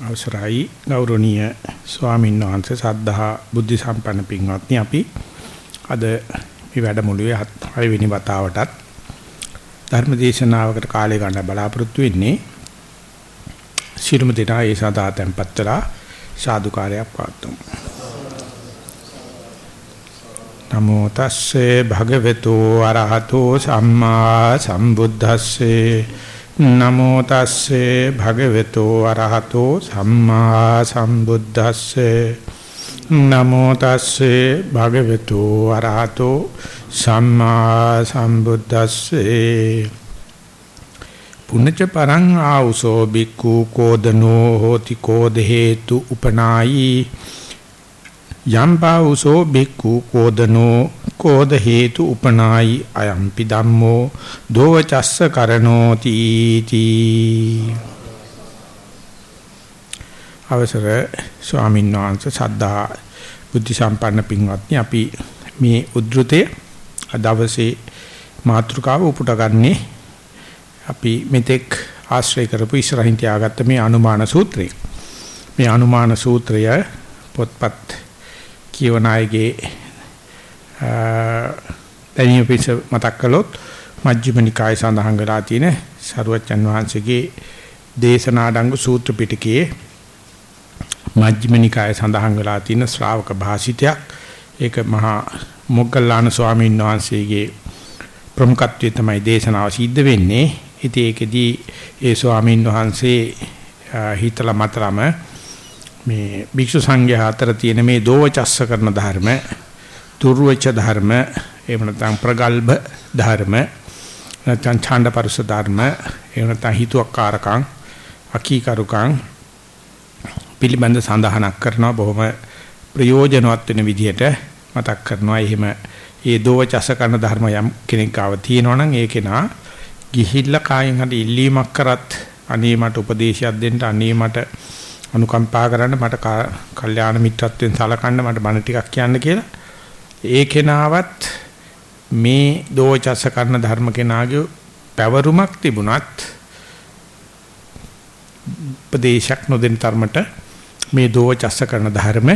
අවසරයි. ගෞරවනීය ස්වාමීන් වහන්සේ සද්ධා බුද්ධ සම්පන්න පින්වත්නි අපි අද මේ වැඩමුළුවේ හයවෙනි වතාවටත් ධර්ම දේශනාවකට කාලය ගන්න බලාපොරොත්තු වෙන්නේ ශිරුම දෙනා ඒ සඳහා tempත් වෙලා සාදුකාරයක් පවත්වමු. නමෝ තස්සේ භගවතු අරහතෝ සම්මා සම්බුද්දස්සේ නමෝ තස්සේ භගවතු අරහතෝ සම්මා සම්බුද්දස්සේ. නමෝ තස්සේ භගවතු අරහතෝ සම්මා සම්බුද්දස්සේ. පුනච්ච පරං ආ우සෝ බික්ඛු කෝදනෝ හෝති කෝද හේතු උපනායි. යම්පාවුසෝ බික්ඛු කෝදනෝ කෝද හේතු උපනායි අයම්පි ධම්මෝ දෝවචස්ස කරනෝති තී. අවසර ස්වාමීන් වහන්සේ සද්ධා බුද්ධ සම්පන්න පින්වත්නි අපි මේ උද්ෘතයේ දවසේ මාතෘකාව උපුටගන්නේ අපි මෙතෙක් ආශ්‍රය කරපු ඉස්සරහින් තියාගත්ත මේ අනුමාන සූත්‍රය. මේ අනුමාන සූත්‍රය පොත්පත් කියවන අයගේ දැනීම පිස මතක් කළොත් මජ්ක්‍ධිම නිකාය සඳහන් වෙලා තියෙන සරුවච්චන් වහන්සේගේ දේශනාඩංගු සූත්‍ර පිටකයේ මජ්ක්‍ධිම නිකාය සඳහන් වෙලා තියෙන ශ්‍රාවක භාෂිතයක් ඒක මහා මොග්ගල්ලාන ස්වාමීන් වහන්සේගේ ප්‍රමුඛත්වයේ තමයි දේශනාව සිද්ධ වෙන්නේ. ඉතින් ඒකෙදී ඒ ස්වාමීන් වහන්සේ හිතලා මතරම මේ භික්ෂු සංඝයා අතර තියෙන මේ දෝවචස්ස කරන ධර්ම දුර්වච ධර්ම එහෙම නැත්නම් ප්‍රගල්භ ධර්ම නැත්නම් ඡාණ්ඩපරස ධර්ම එහෙම නැත්නම් හිතුවක්කාරකම් අකීකරුකම් පිළිබඳ සඳහනක් කරනවා. බොහොම ප්‍රයෝජනවත් වෙන විදිහට මතක් කරනවා. එහෙම ඒ දෝවචස්ස කරන ධර්ම යම් කෙනෙක් ආව තියෙනවනම් ඒ කෙනා ගිහිල්ලා කායෙන් හරි ඉල්ලීමක් කරත් අනේ මට උපදේශයක් දෙන්න අනේ මට අනුකම්පා කරන්න මට කල්යාණ මිත්‍රත්වයෙන් සලකන්න මට බණ ටිකක් කියන්න කියලා. ඒ කෙනාවත් මේ දෝචස කරන ධර්ම කෙනාගේ පැවරුමක් තිබුණත් උපදේශයක් නොදෙන තරමට මේ දෝචස කරන ධර්ම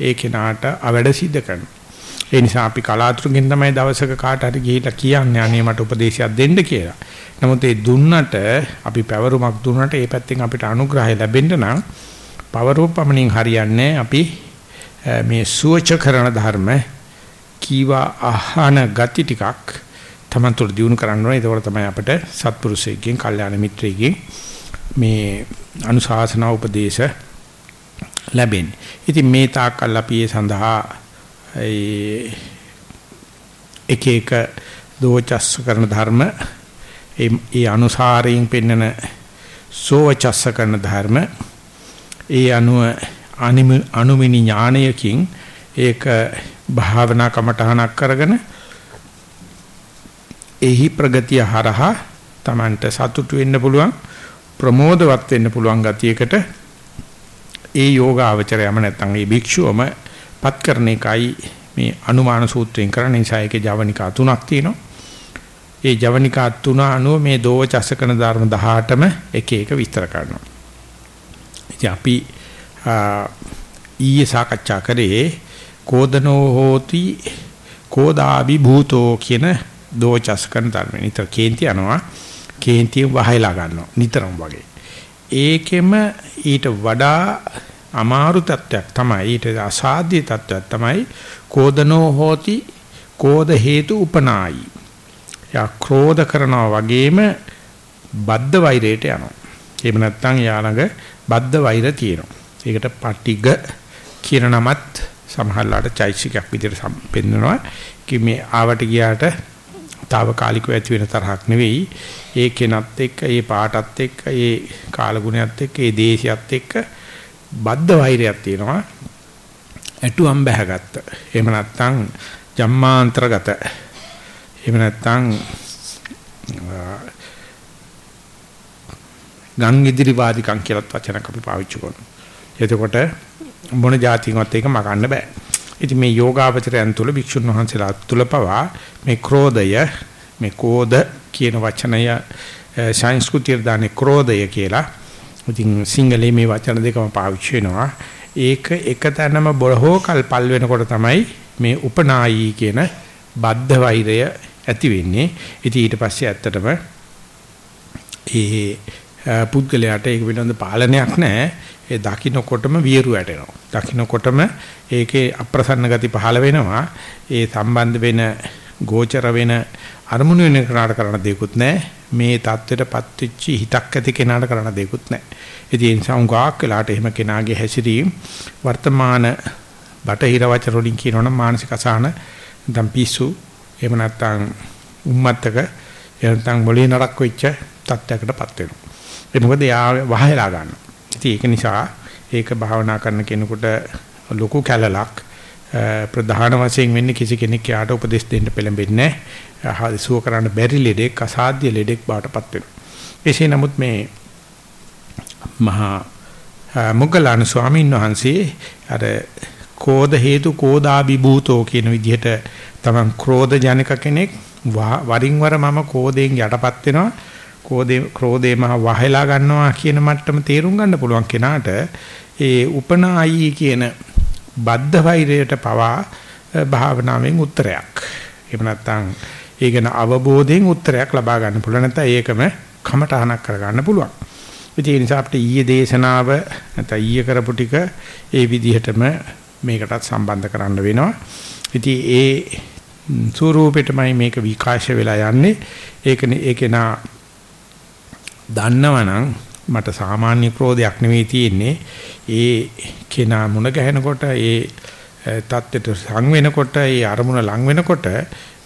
ඒ කෙනාට අවඩ සිද්ධ කරනවා. ඒ නිසා අපි කලාතුරකින් තමයි දවසක කාට හරි ගිහිල්ලා කියන්නේ අනේ මට උපදේශයක් දෙන්න කියලා. නමුත් ඒ දුන්නට අපි පැවරුමක් දුන්නට ඒ පැත්තෙන් අපිට අනුග්‍රහය ලැබෙන්න නම් පවරෝපමණින් හරියන්නේ අපි මේ සුවච කරන ධර්ම කීවා අහන ගති ටිකක් තමන් තුළ දිනු කරන්න ඕනේ. ඒකෝර තමයි අපිට සත්පුරුෂයෙක්ගෙන්, කල්යාණ මිත්‍රයෙක්ගෙන් මේ අනුශාසනා උපදේශ ලැබෙන්නේ. ඉතින් මේ තාක්කල් අපි ඒ සඳහා ඒ එක එක දෝචස් කරන ධර්ම ඒ අනුසාරයෙන් පෙන්නන සෝවචස්ස කරන ධර්ම ඒ අනුව අනුමිනි ඥානයකින් ඒක භාවනා කමඨහනක් කරගෙන එහි ප්‍රගතිය හරහා Tamanට සතුටු වෙන්න පුළුවන් ප්‍රමෝදවත් වෙන්න පුළුවන් ගතියකට ඒ යෝගාවචරයම නැත්නම් ඒ භික්ෂුවම පත් කරන එකයි මේ අනුමාන සූත්‍රයෙන් කරන නිසා ඒකේ ජවනිකා තුනක් තියෙනවා. ඒ ජවනිකා තුන අනුව මේ දෝව චසකන ධර්ම 18ම එක එක විස්තර කරනවා. ඉතින් අපි ඊයේ සාකච්ඡා කරේ කෝදනෝ හෝති කෝදාබි භූතෝ කියන දෝව චසකන ධර්ම. නිතර කේන්ති යනවා. කේන්තිය වහයලා ගන්නවා. නිතරම වගේ. ඒකෙම ඊට වඩා අමාරු තත්වයක් තමයි ඊට අසාධ්‍ය තත්වයක් තමයි කෝදනෝ හෝති කෝද හේතු උපනායි. යා ක්‍රෝධ කරනවා වගේම බද්ධ වෛරයට යනවා. එහෙම නැත්නම් යාළඟ බද්ධ වෛර තියෙනවා. ඒකට පටිග කියන නමත් සමහරලාට චෛසිකයක් විදිහට පෙන්නනවා. කි මේ ආවට ගියාට తాවකාලිකව ඇති වෙන තරහක් නෙවෙයි. ඒ කෙනත් එක්ක, ඒ පාටත් එක්ක, ඒ කාලගුණයත් එක්ක, ඒ දේශයත් එක්ක බද්ධ වෛරයක් තියෙනවා. ඇටුවම් බැහැගත්ත එහෙම නැත්නම් ජම්මාන්තරගත. එහෙම නැත්නම් ගන් ඉදිරි වාදිකම් කියලාත් වචනක් අපි පාවිච්චි කරනවා. එතකොට මොන જાතියකට ඒක මකන්න බෑ. ඉතින් මේ යෝගාවචරයන් තුල භික්ෂුන් වහන්සේලා තුල පවා මේ ක්‍රෝධය මේ කෝධ කියන වචනය සංස්කෘතිය දාන්නේ ක්‍රෝධය කියලා ඉතින් සිංහලේ මේ වචන දෙකම පාවිච්චි වෙනවා. ඒක එක තැනම බොහෝ කල් පල් වෙනකොට තමයි මේ උපනායී කියන බද්ධ වෛරය ඇති වෙන්නේ. ඉතින් ඊට පස්සේ ඇත්තටම ඒ පුද්ගලයාට ඒක පිළිබඳ පාලනයක් නැහැ. ඒ දකින්නකොටම වියරු වැටෙනවා. දකින්නකොටම ඒකේ අප්‍රසන්න ගති පහළ වෙනවා. ඒ සම්බන්ධ වෙන ගෝචර වෙන අරමුණු වෙන කෙනාට කරන්න දෙයක්වත් නැහැ. මේ தත්වෙටපත් වෙච්ච හිතක් ඇති කෙනාට කරන්න දෙයක්වත් නැහැ. ඉතින් ඒ නිසා උඟාක් වෙලාට එහෙම කෙනාගේ හැසිරීම වර්තමාන බටහිර වචන වලින් කියනවනම් මානසික අසහන නැත්නම් පිස්සු එහෙම නැත්නම් උම්මත්තක එහෙම නැත්නම් මොළේ නරක් වෙච්ච තත්යකටපත් වෙනවා. ඒ මොකද යා වහයලා ගන්නවා. ඉතින් ඒක නිසා ඒක භාවනා කරන කෙනෙකුට ලොකු කැලලක් ප්‍රධාන වශයෙන් වෙන්නේ කිසි කෙනෙක් යාට උපදෙස් දෙන්න පෙළඹෙන්නේ නැහැ. සුව කරන්න බැරි ලෙඩෙක් අසාධ්‍ය ලෙඩෙක් බාටපත් වෙනවා. එසේ නමුත් මේ මහා මොග්ගලාන ස්වාමීන් වහන්සේ අර කෝධ හේතු කෝදාබිභූතෝ කියන විදිහට තමන් ක්‍රෝධ ජනක කෙනෙක් වරින් වර මම කෝධයෙන් යටපත් වෙනවා ක්‍රෝධේ ක්‍රෝධේ මහ වහලා ගන්නවා කියන මට්ටම තේරුම් ගන්න පුළුවන් කෙනාට ඒ උපනායි කියන බද්ධ වෛරයට පවා භාවනාවෙන් උත්තරයක්. එහෙම නැත්නම් ඒ ගැන අවබෝධයෙන් උත්තරයක් ලබා ගන්න පුළුවන් නැත්නම් ඒකම කමටහනක් කරගන්න පුළුවන්. ඒ නිසා අපිට ඊයේ දේශනාව නැත්නම් ඊයේ කරපු ටික ඒ විදිහටම මේකටත් සම්බන්ධ කරන්න වෙනවා. ඉතින් ඒ ස්වරූපෙටමයි මේක විකාශ වෙලා යන්නේ. ඒකනේ ඒකේ නා දන්නවනම් මට සාමාන්‍ය ක්‍රෝධයක් නෙවෙයි තියෙන්නේ ඒ කෙනා මුණ ගැහෙනකොට ඒ தත්ත්වයට සං වෙනකොට ඒ අරමුණ ලං වෙනකොට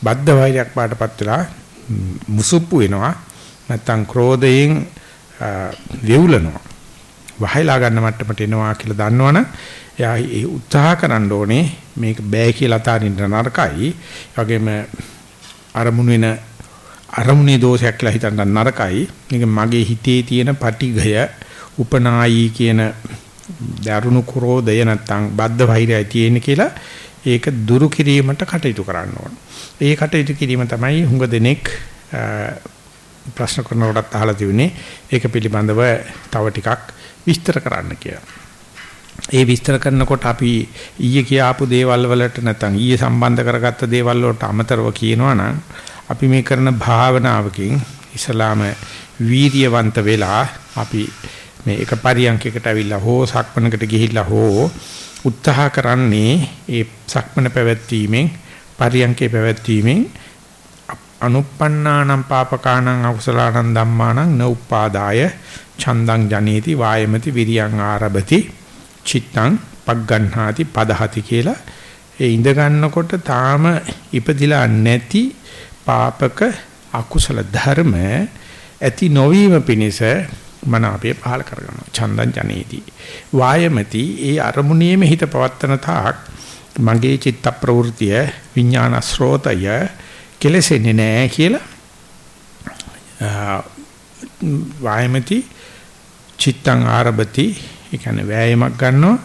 බද්ධ වෛරයක් පාටපත් වෙලා මුසුප්පු වෙනවා නැත්තම් ක්‍රෝධයෙන් වෙවුලනවා වහයලා ගන්න මට්ටමට එනවා කියලා දන්නවනම් එයා ඒ උත්සාහ කරන්න ඕනේ මේක බෑ කියලා අතාරින්න නරකයි. ඒ වගේම අරමුණු වෙන අරමුණේ දෝෂයක් කියලා හිතන්න නරකයි. මේක මගේ හිතේ තියෙන පටිඝය උපනායි කියන දරුණු ක්‍රෝධය නැත්තම් බද්ධ වෛරයයි තියෙන කියලා ඒක දුරු කිරීමට කටයුතු කරන්න ඕන. ඒ කටයුතු කිරීම තමයි හුඟ දෙනෙක් ප්‍රශ්න කරනකොටත් අහලා තිබුණේ ඒක පිළිබඳව තව ටිකක් විස්තර කරන්න කියලා. ඒ විස්තර කරනකොට අපි ඊයේ කියාපු දේවල් වලට නැත්නම් ඊයේ සම්බන්ධ කරගත්ත දේවල් වලට අමතරව කියනවා නම් අපි මේ කරන භාවනාවකින් ඉස්ලාම වීර්යවන්ත වෙලා අපි මේ එක පරියන්කයකට අවිල්ලා හෝ සක්මනකට ගිහිල්ලා හෝ උත්සාහ කරන්නේ ඒ සක්මන පැවැත්වීමෙන් පරියන්කේ පැවැත්වීමෙන් අනුප්පන්නානම් පාපකානම් අකුසලානම් ධම්මානම් නඋපාදාය චන්දං ජනේති වායමති විරියං ආරභති චිත්තං පග්ගණ්හාති පදහති කියලා. ඒ ඉඳ ගන්නකොට තාම ඉපදිලා නැති පාපක අකුසල ධර්ම ඇති නොවීම පිණිස මන අපේ පහල කරගන්නවා. චන්දං ජනේති. වායමති ඒ අරමුණේම හිත පවත්තන තාක් මගේ චිත්ත ප්‍රවෘතිය විඥාන ස්රෝතය කෙලසෙන්නේ නැහැ කියලා වායමති චිත්තං ආරභති ඒ කියන්නේ වෑයමක් ගන්නවා.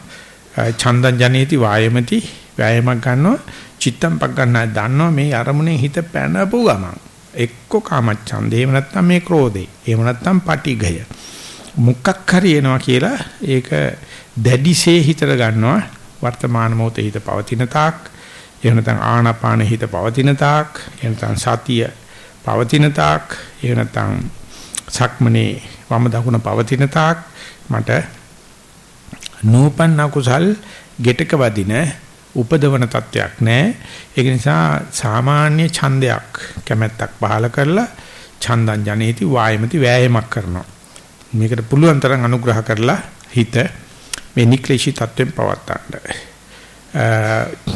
චන්දං ජනේති වායමති වෑයමක් ගන්නවා. චිත්තම් පක් ගන්නා දන්නවා මේ අරමුණේ හිත පැනපු ගමන්. එක්ක කාමච්ඡන්දේ එහෙම නැත්නම් මේ ක්‍රෝධේ එහෙම නැත්නම් පටිඝය. මුක්කක් හරි එනවා කියලා ඒක දැඩිසේ හිතට ගන්නවා. වර්තමාන මොහොතේ හිත පවතින තාක් එහෙම නැත්නම් ආනාපාන හිත පවතින තාක් එහෙම නැත්නම් සතිය පවතින තාක් එහෙම නැත්නම් සක්මනේ වම දකුණ පවතින තාක් මට නූපන්න කුසල් ගෙටක වදින උපදවන තත්වයක් නැහැ. ඒක නිසා සාමාන්‍ය ඡන්දයක් කැමැත්තක් පහල කරලා ඡන්දං ජනේති වායමති වෑයමක් කරනවා. මේකට පුළුවන් තරම් අනුග්‍රහ කරලා හිත මේ නික්ලේශී තත්වෙන් පවත්තන්න.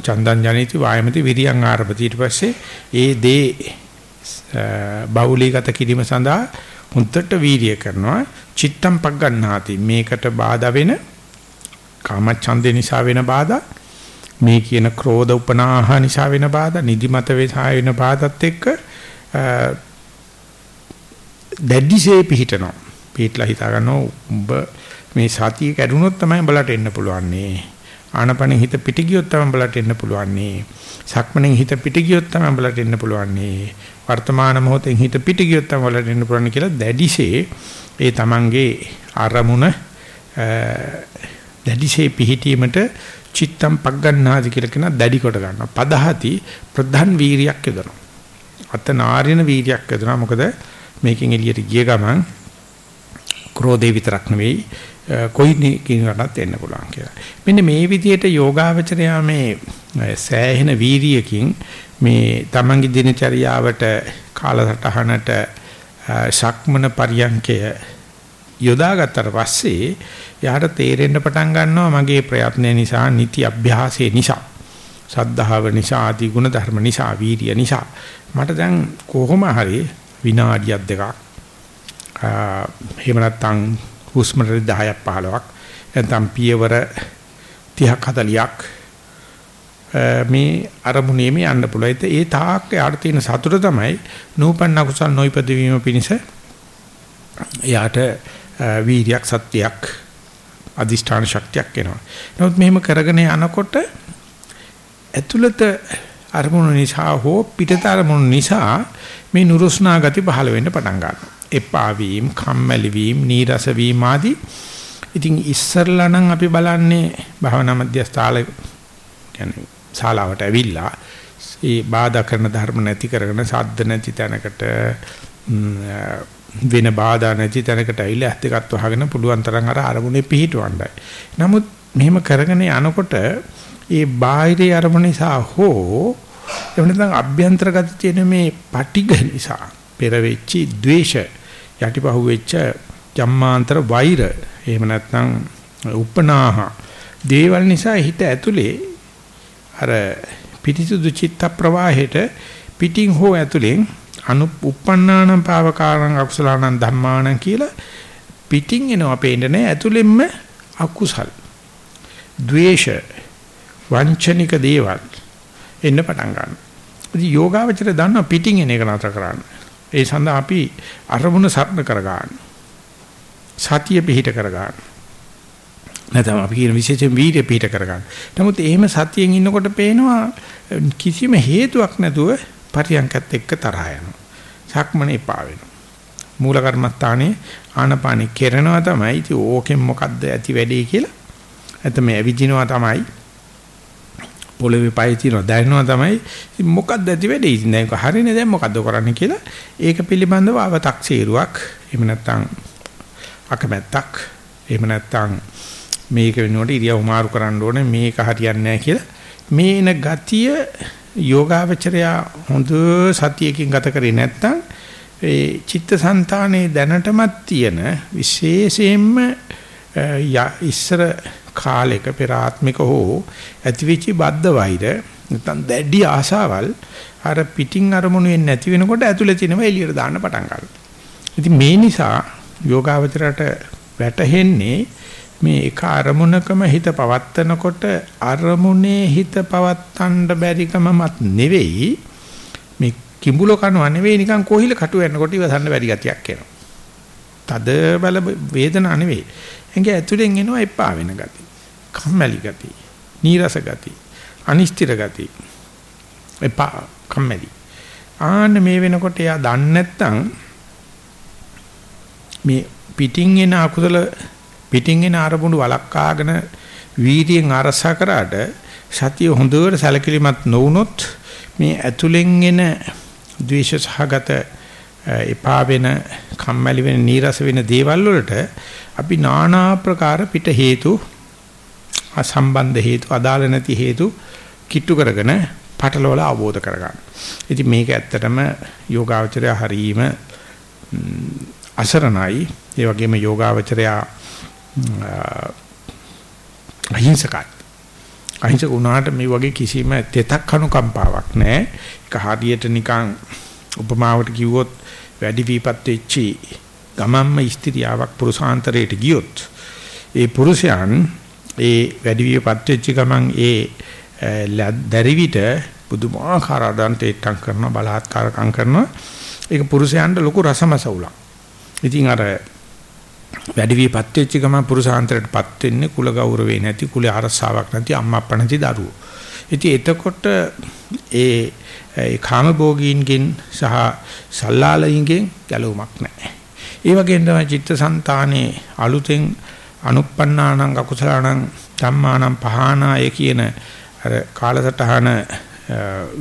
ඡන්දං ජනේති වායමති විරියං ආරභති ඊට පස්සේ ඒ දේ බෞලීගත කිරීම සඳහා හුන්නට වීර්ය කරනවා චිත්තම් පක් ගන්නාති මේකට බාධා වෙන කාමච්ඡන්දේ නිසා වෙන බාධා මේ කියන ක්‍රෝධ උපනාහ නිසා වෙන බාධා නිදිමත වෙසා වෙන බාධාත් එක්ක දැඩිසේ පිහිටනවා පිටලා හිතා ගන්නවා ඔබ මේ සතිය කැඩුනොත් තමයි උඹලට එන්න පුළුවන් නේ ආනපනෙන් හිත පිට ගියොත් තමයි බලට එන්න පුළුවන්. සක්මණෙන් හිත පිට ගියොත් තමයි බලට එන්න පුළුවන්. වර්තමාන මොහොතෙන් හිත පිට ගියොත් තමයි බලට එන්න පුළුවන් කියලා දැඩිසේ ඒ තමන්ගේ අරමුණ දැඩිසේ පිහිටීමට චිත්තම් පග්ගන්නාදි කියලා කියන දැඩි කොට ගන්නවා. පදහති ප්‍රධාන වීරියක් යොදනවා. අත නාරින වීරියක් යොදනවා. මොකද මේකෙන් එළියට ගිය ගමන් ක්‍රෝධේ විතරක් නෙවෙයි කොයි කෙනෙකුටත් එන්න පුළුවන් කියලා. මෙන්න මේ විදිහට යෝගාවචරයා මේ සෑහෙන වීරියකින් මේ තමන්ගේ දිනචරියාවට කාලසටහනට ශක්මන පරියන්කය යොදාගත්තට පස්සේ යාට තේරෙන්න පටන් ගන්නවා මගේ ප්‍රයත්න නිසා නිති අභ්‍යාසයේ නිසා සද්ධාව නිසා ආදී ගුණ ධර්ම නිසා වීර්ය නිසා මට දැන් කොහොම හරි විනාඩියක් දෙකක් එහෙම නැත්නම් හුස්ම රටි 10ක් 15ක් නැත්නම් පියවර 30ක් 40ක් මේ අරමුණේ මේ යන්න පුළුවන්. ඒ තාක් යාට තියෙන සතුට තමයි නූපන්න කුසල් නොයිපද වීම පිණිස යාට වීර්යයක් සත්‍යයක් අදිෂ්ඨාන ශක්තියක් එනවා. නමුත් මෙහෙම කරගෙන යනකොට ඇතුළත අරමුණු නිසා හෝ පිටත අරමුණු නිසා මේ නුරුස්නා ගති පහළ වෙන්න පටන් ගන්නවා. එපා වීම, කම්මැලි වීම, නීරස වීම ආදී. ඉතින් ඉස්සරලා නම් අපි බලන්නේ භවනා මධ්‍යස්ථාල කියන්නේ ශාලාවට ඇවිල්ලා ඒ බාධා කරන ධර්ම නැති කරගෙන සද්ද නැති තැනකට වෙන බාධා නැති තැනකට ඇවිල්ලා ඇස් දෙකත් වහගෙන පුළුවන් තරම් අර අරමුණේ පිහිටවන්නයි. නමුත් මෙහෙම කරගෙන යනකොට ඒ බාහිරේ අරමුණ නිසා හෝ එහෙම නැත්නම් අභ්‍යන්තරගත තියෙන මේ පටිඝ නිසා පෙර වෙච්චි ද්වේෂ යටිපහුව වෙච්ච ජම්මාන්තර වෛර එහෙම නැත්නම් උපනාහ දේවල් නිසා හිත ඇතුලේ අර පිටිසුදු චිත්ත ප්‍රවාහයට පිටින් හෝ ඇතුලෙන් අනු uppannānaṁ pāvakāraṁ akusalaṇaṁ dhammānaṁ කියලා පිටින් එනවා පේන්නේ නැහැ ඇතුළෙන්ම අකුසල් ද්වේෂ වංචනික දේවල් එන්න පටන් ගන්නවා. ඉතින් යෝගාවචර දන්නවා පිටින් එන එක නතර කරන්න. ඒ සඳහා අපි අරමුණ සරණ කර ගන්න. සතිය පිහිට කර ගන්න. නැත්නම් අපි කියන විශේෂයෙන් වීර්ය පිහිට කර ගන්න. නමුත් එහෙම සතියෙන් ඉන්නකොට පේනවා කිසිම හේතුවක් නැතුව පරියන්කත් එක්ක තරහා යනවා. සක්මන එපා වෙනවා. මූල කර්මස්ථානේ ආනපානෙ කෙරෙනවා තමයි. ඉතින් ඕකෙන් මොකද්ද ඇති වෙන්නේ කියලා. නැත්නම් මේ ඇවිදිනවා තමයි. පොළවේ පය තියනවා දැනෙනවා තමයි. ඉතින් මොකද්ද ඇති වෙන්නේ? ඉතින් දැන් හරිනේ දැන් මොකද්ද කරන්නේ කියලා. ඒක පිළිබඳව අව탁සීරුවක්. එහෙම නැත්නම් අකමැත්තක්. එහෙම නැත්නම් මේක වෙනකොට ඉරියව් මාරු කරන්න ඕනේ මේක හරියන්නේ නැහැ කියලා. මේ එන ගතිය යෝගාවචරයා හොඳ සතියකින් ගත කරේ නැත්නම් ඒ චිත්තසංතානයේ දැනටමත් තියෙන විශේෂයෙන්ම ඉස්සර කාලයක පෙර ආත්මික හෝ ඇතිවිචි බද්ධ වෛර නැත්නම් දැඩි ආශාවල් අර පිටින් අරමුණු වෙන්නේ නැති වෙනකොට ඇතුලේ තියෙනවා එළියට දාන්න පටන් ගන්නවා. ඉතින් මේ නිසා යෝගාවචරයට වැටහෙන්නේ මේ එක අරමුණකම හිත පවත්නකොට අරමුණේ හිත පවත්තන්න බැරිකමමත් නෙවෙයි මේ කිඹුල කනවා නෙවෙයි නිකන් කොහිල කටු වෙනකොට ඉවසන්න බැරි ගතියක් එනවා. තද බල වේදනා නෙවෙයි. එංගේ ඇතුලෙන් එනවා එපා වෙන ගති. කම්මැලි ගති. නීරස ගති. අනිෂ්ඨිර ගති. එපා කම්මැලි. ආන්න මේ වෙනකොට එයා දන්නේ නැත්නම් මේ පිටින් එන අකුසල පිටින් එන අරමුණු වළක්වාගෙන වීර්යයෙන් අරසා කරාට සතිය හොඳට සැලකිලිමත් නොවුනොත් මේ ඇතුලෙන් එන ද්වේෂ සහගත එපා වෙන කම්මැලි වෙන නීරස වෙන දේවල් වලට අපි নানা ආකාර පිට හේතු අසම්බන්ධ හේතු අදාළ නැති හේතු කිට්ටු කරගෙන පටලවල අවබෝධ කරගන්න. ඉතින් මේක ඇත්තටම යෝගාවචරය හරීම අසරණයි. ඒ වගේම යෝගාවචරයා අහිංසකයි. අහිංසක වුණාට මේ වගේ කිසිම තෙතක් අනුකම්පාවක් නැහැ. ඒක හරියට නිකන් උපමාවට කිව්වොත් වැඩි වීපත් වෙච්චි ගමම්ම ස්ත්‍රියාවක් පුරුෂාන්තරයට ගියොත් ඒ පුරුෂයන් ඒ වැඩි වීපත් වෙච්ච ගමන් ඒ දැරිවිට පුදුමාකාර අදන්තේට්ටම් කරනවා බලහත්කාරකම් කරනවා ඒක පුරුෂයන්ට ලොකු රසමසවුලක්. ඉතින් අර වැඩි විපත් වෙච්ච ගම පුරුෂාන්තරයටපත් වෙන්නේ කුල ගෞරවේ නැති කුල අරසාවක් නැති අම්මා අප්පා නැති දරුවෝ. ඉතින් එතකොට ඒ ඒ කාමභෝගීන්ගෙන් සහ සල්ලාලයින්ගෙන් ගැලවුමක් නැහැ. ඒ වගේම තමයි චිත්තසංතානේ අලුතෙන් අනුප්පන්නානං අකුසලානං ධම්මානං පහනාය කියන අර කාලසටහන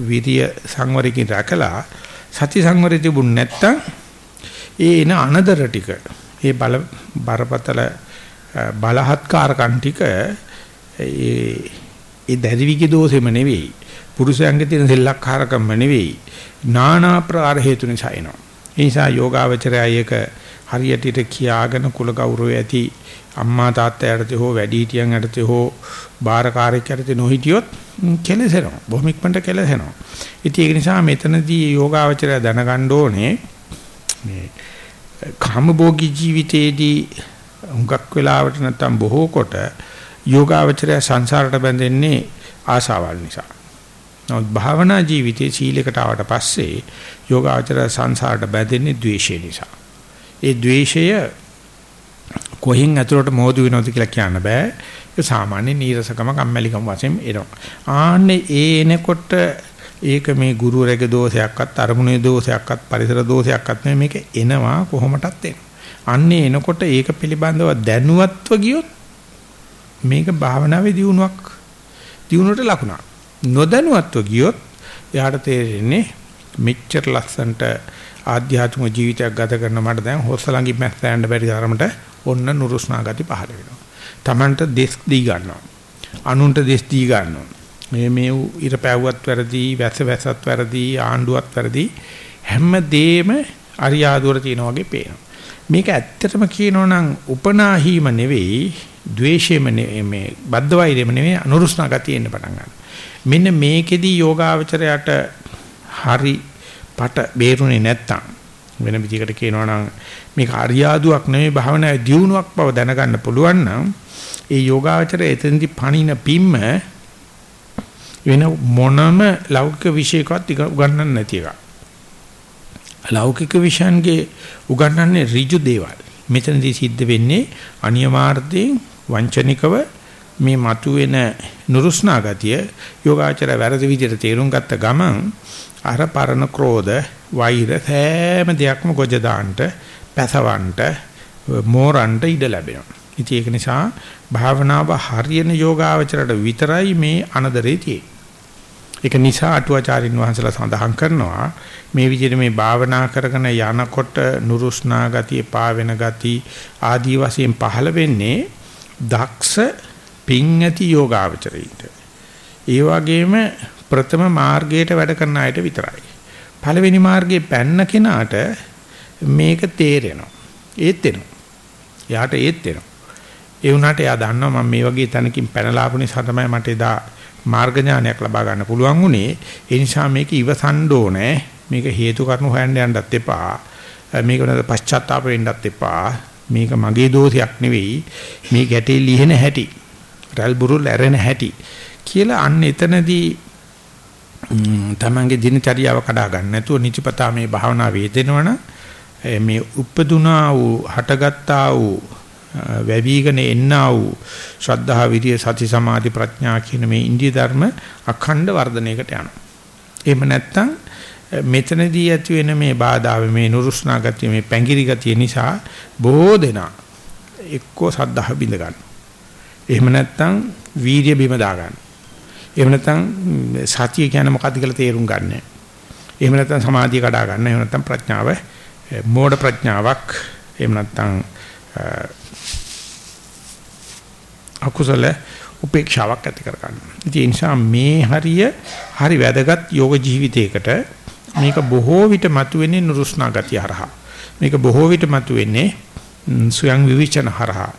විරිය සංවරකින් රැකලා සති සංවරය තිබුණ නැත්තම් ඒ එන අනදර ටික ඒ බල බරපතල බලහත්කාරකම් ටික ඒ ඒ දැරිවිගේ දෝෂෙම නෙවෙයි පුරුෂයන්ගේ තියෙන සෙල්ලක්කාරකම නෙවෙයි නානා ප්‍රකාර හේතු නිසා එනවා ඒ නිසා යෝගාවචරය ඒක හරියට කියාගෙන කුල ගෞරවය ඇති අම්මා තාත්තා යටතේ හෝ වැඩිහිටියන් යටතේ හෝ බාරකාරයෙක් යටතේ නොහිටියොත් කෙලසෙනවා. බොහොම ඉක්මනට කෙලසෙනවා. ඉතින් ඒක නිසා මෙතනදී යෝගාවචරය දැනගන්න ඕනේ මේ කාමභෝගී ජීවිතයේදී හුඟක් වෙලාවට නැත්තම් බොහෝ කොට යෝගාවචරය සංසාරට බැඳෙන්නේ ආශාවල් නිසා. නමුත් භාවනා ජීවිතයේ සීලයකට ආවට පස්සේ යෝගාවචරය සංසාරට බැඳෙන්නේ ද්වේෂය නිසා. ඒ ද්වේෂය කොහෙන් ඇතුළට මෝදු වෙනවද කියලා කියන්න බෑ. ඒ සාමාන්‍ය නීරසකම කම්මැලිකම වශයෙන් එනවා. ආන්නේ ඒ එනකොට ඒක මේ ගුරුවරගේ දෝෂයක්වත් අරමුණේ දෝෂයක්වත් පරිසර දෝෂයක්වත් නෙමෙයි මේක එනවා කොහොමටත් එනවා. අන්නේ එනකොට ඒක පිළිබඳව දැනුවත්ව ගියොත් මේක භාවනාවේ දියුණුවක් දියුණුවට ලකුණක්. නොදැනුවත්ව ගියොත් එයාට තේරෙන්නේ මෙච්චර ලස්සන්ට ආධ්‍යාත්මික ජීවිතයක් ගත කරන මට දැන් හොස්ස ළඟින් මැස්ස යන්න බැරි තරමට ඔන්න නුරුස්නා ගති පහළ වෙනවා. Tamanට දෙස් දී ගන්නවා. අනුන්ට දෙස් දී ගන්නවා. මේ මේ ඉර පැවුවත් වැරදි, වැස වැසත් වැරදි, ආණ්ඩුවත් වැරදි හැම දෙෙම අරියාදුවර තියෙනා වගේ පේනවා. මේක ඇත්තටම කියනවා නම් උපනාහීම නෙවෙයි, ද්වේෂයම නෙවෙයි, මේ බද්ධ වෛරයම නෙවෙයි අනුරුස්නා ගතිය එන්න පටන් ගන්නවා. මෙන්න මේකෙදි යෝගාවචරයට හරි පට බේරුනේ නැත්තම් වෙන විදිහකට කියනවා නම් මේක අරියාදුවක් නෙවෙයි භාවනාවේ දියුණුවක් බව දැනගන්න පුළුවන් නම් ඒ යෝගාචරය එතෙන්දි පණින පිම්ම වෙන මොනම ලෞකික විෂයකවත් උගන්වන්න නැති එක. ලෞකික විෂයන්ගේ උගන්වන්නේ ඍජු දේවල්. මෙතනදී සිද්ධ වෙන්නේ අනියමාර්ථයෙන් වංචනිකව මේ මතුවෙන නුරුස්නා ගතිය යෝගාචරය වැරදි විදිහට තේරුම් ගත්ත ගමන් අර පරණ ක්‍රෝධ වෛර සෑම දෙයක්ම ගොජ දාන්නට පැසවන්නට මෝරන්ට ඉඩ ලැබෙනවා. ඉතින් ඒක නිසා භාවනාව හරියන යෝගාවචරයට විතරයි මේ අනදරේ තියෙන්නේ. ඒක නිසා අටුවාචාරින් වහන්සේලා සඳහන් කරනවා මේ විදිහට මේ භාවනා කරගෙන යනකොට නුරුස්නා ගතිය, පාවෙන ගති ආදී වශයෙන් පහළ වෙන්නේ දක්ෂ පිං ඇති යෝගාවචරයින්ට. ඒ වගේම ප්‍රථම මාර්ගයට වැඩ කරන අයට විතරයි. පළවෙනි මාර්ගයේ පැන්න කෙනාට මේක තේරෙනවා. ඒත් එනවා. එයාට ඒත් එනවා. ඒ වුණාට එයා දන්නවා මම මේ වගේ තැනකින් පැනලා ආපු නිසා තමයි මට එදා මාර්ග ඥානයක් ලබා ගන්න පුළුවන් උනේ. ඒ නිසා මේක ඉවසන්න ඕනේ. මේක හේතු කාරණු හොයන්න යන්නත් එපා. මේක නේද පශ්චාත්තාප වෙන්නත් එපා. මේක මගේ දෝෂයක් නෙවෙයි. මේ ගැටේ ලිහෙන හැටි. රල් බුරුල් ඇරෙන හැටි කියලා අන්න එතනදී තමන්ගේ දිනචරියාව කඩා ගන්න නැතුව නිතිපතා මේ භාවනා වේදෙනවන මේ උපදුනා වූ හටගත්තා වූ වැවිගෙන එන්නා වූ ශ්‍රද්ධා විරිය සති සමාධි ප්‍රඥා කියන මේ ඉන්දිය ධර්ම අඛණ්ඩ වර්ධනයකට යනවා. එහෙම නැත්නම් මෙතනදී ඇති වෙන මේ බාධා මේ නුරුස්නා ගතිය මේ පැංගිරි ගතිය නිසා බොහෝ දෙනා එක්කෝ සද්ධා බිඳ ගන්න. එහෙම නැත්නම් වීර්ය බිම දා ගන්න. එහෙම නැත්නම් සතිය කියන්නේ මොකක්ද කියලා තේරුම් ගන්න. එහෙම නැත්නම් සමාධිය කඩා ගන්න. එහෙම නැත්නම් ප්‍රඥාව මෝඩ ප්‍රඥාවක්. එහෙම නැත්නම් අකුසල උපේක්ෂාවක් ඇති කර ගන්න. ඒ නිසා මේ හරිය හරි වැදගත් යෝග ජීවිතයකට මේක බොහෝ විට මතුවෙන්නේ නුරුස්නා ගතිය හරහා. මේක බොහෝ විට මතුවෙන්නේ සුයං විවිචන හරහා.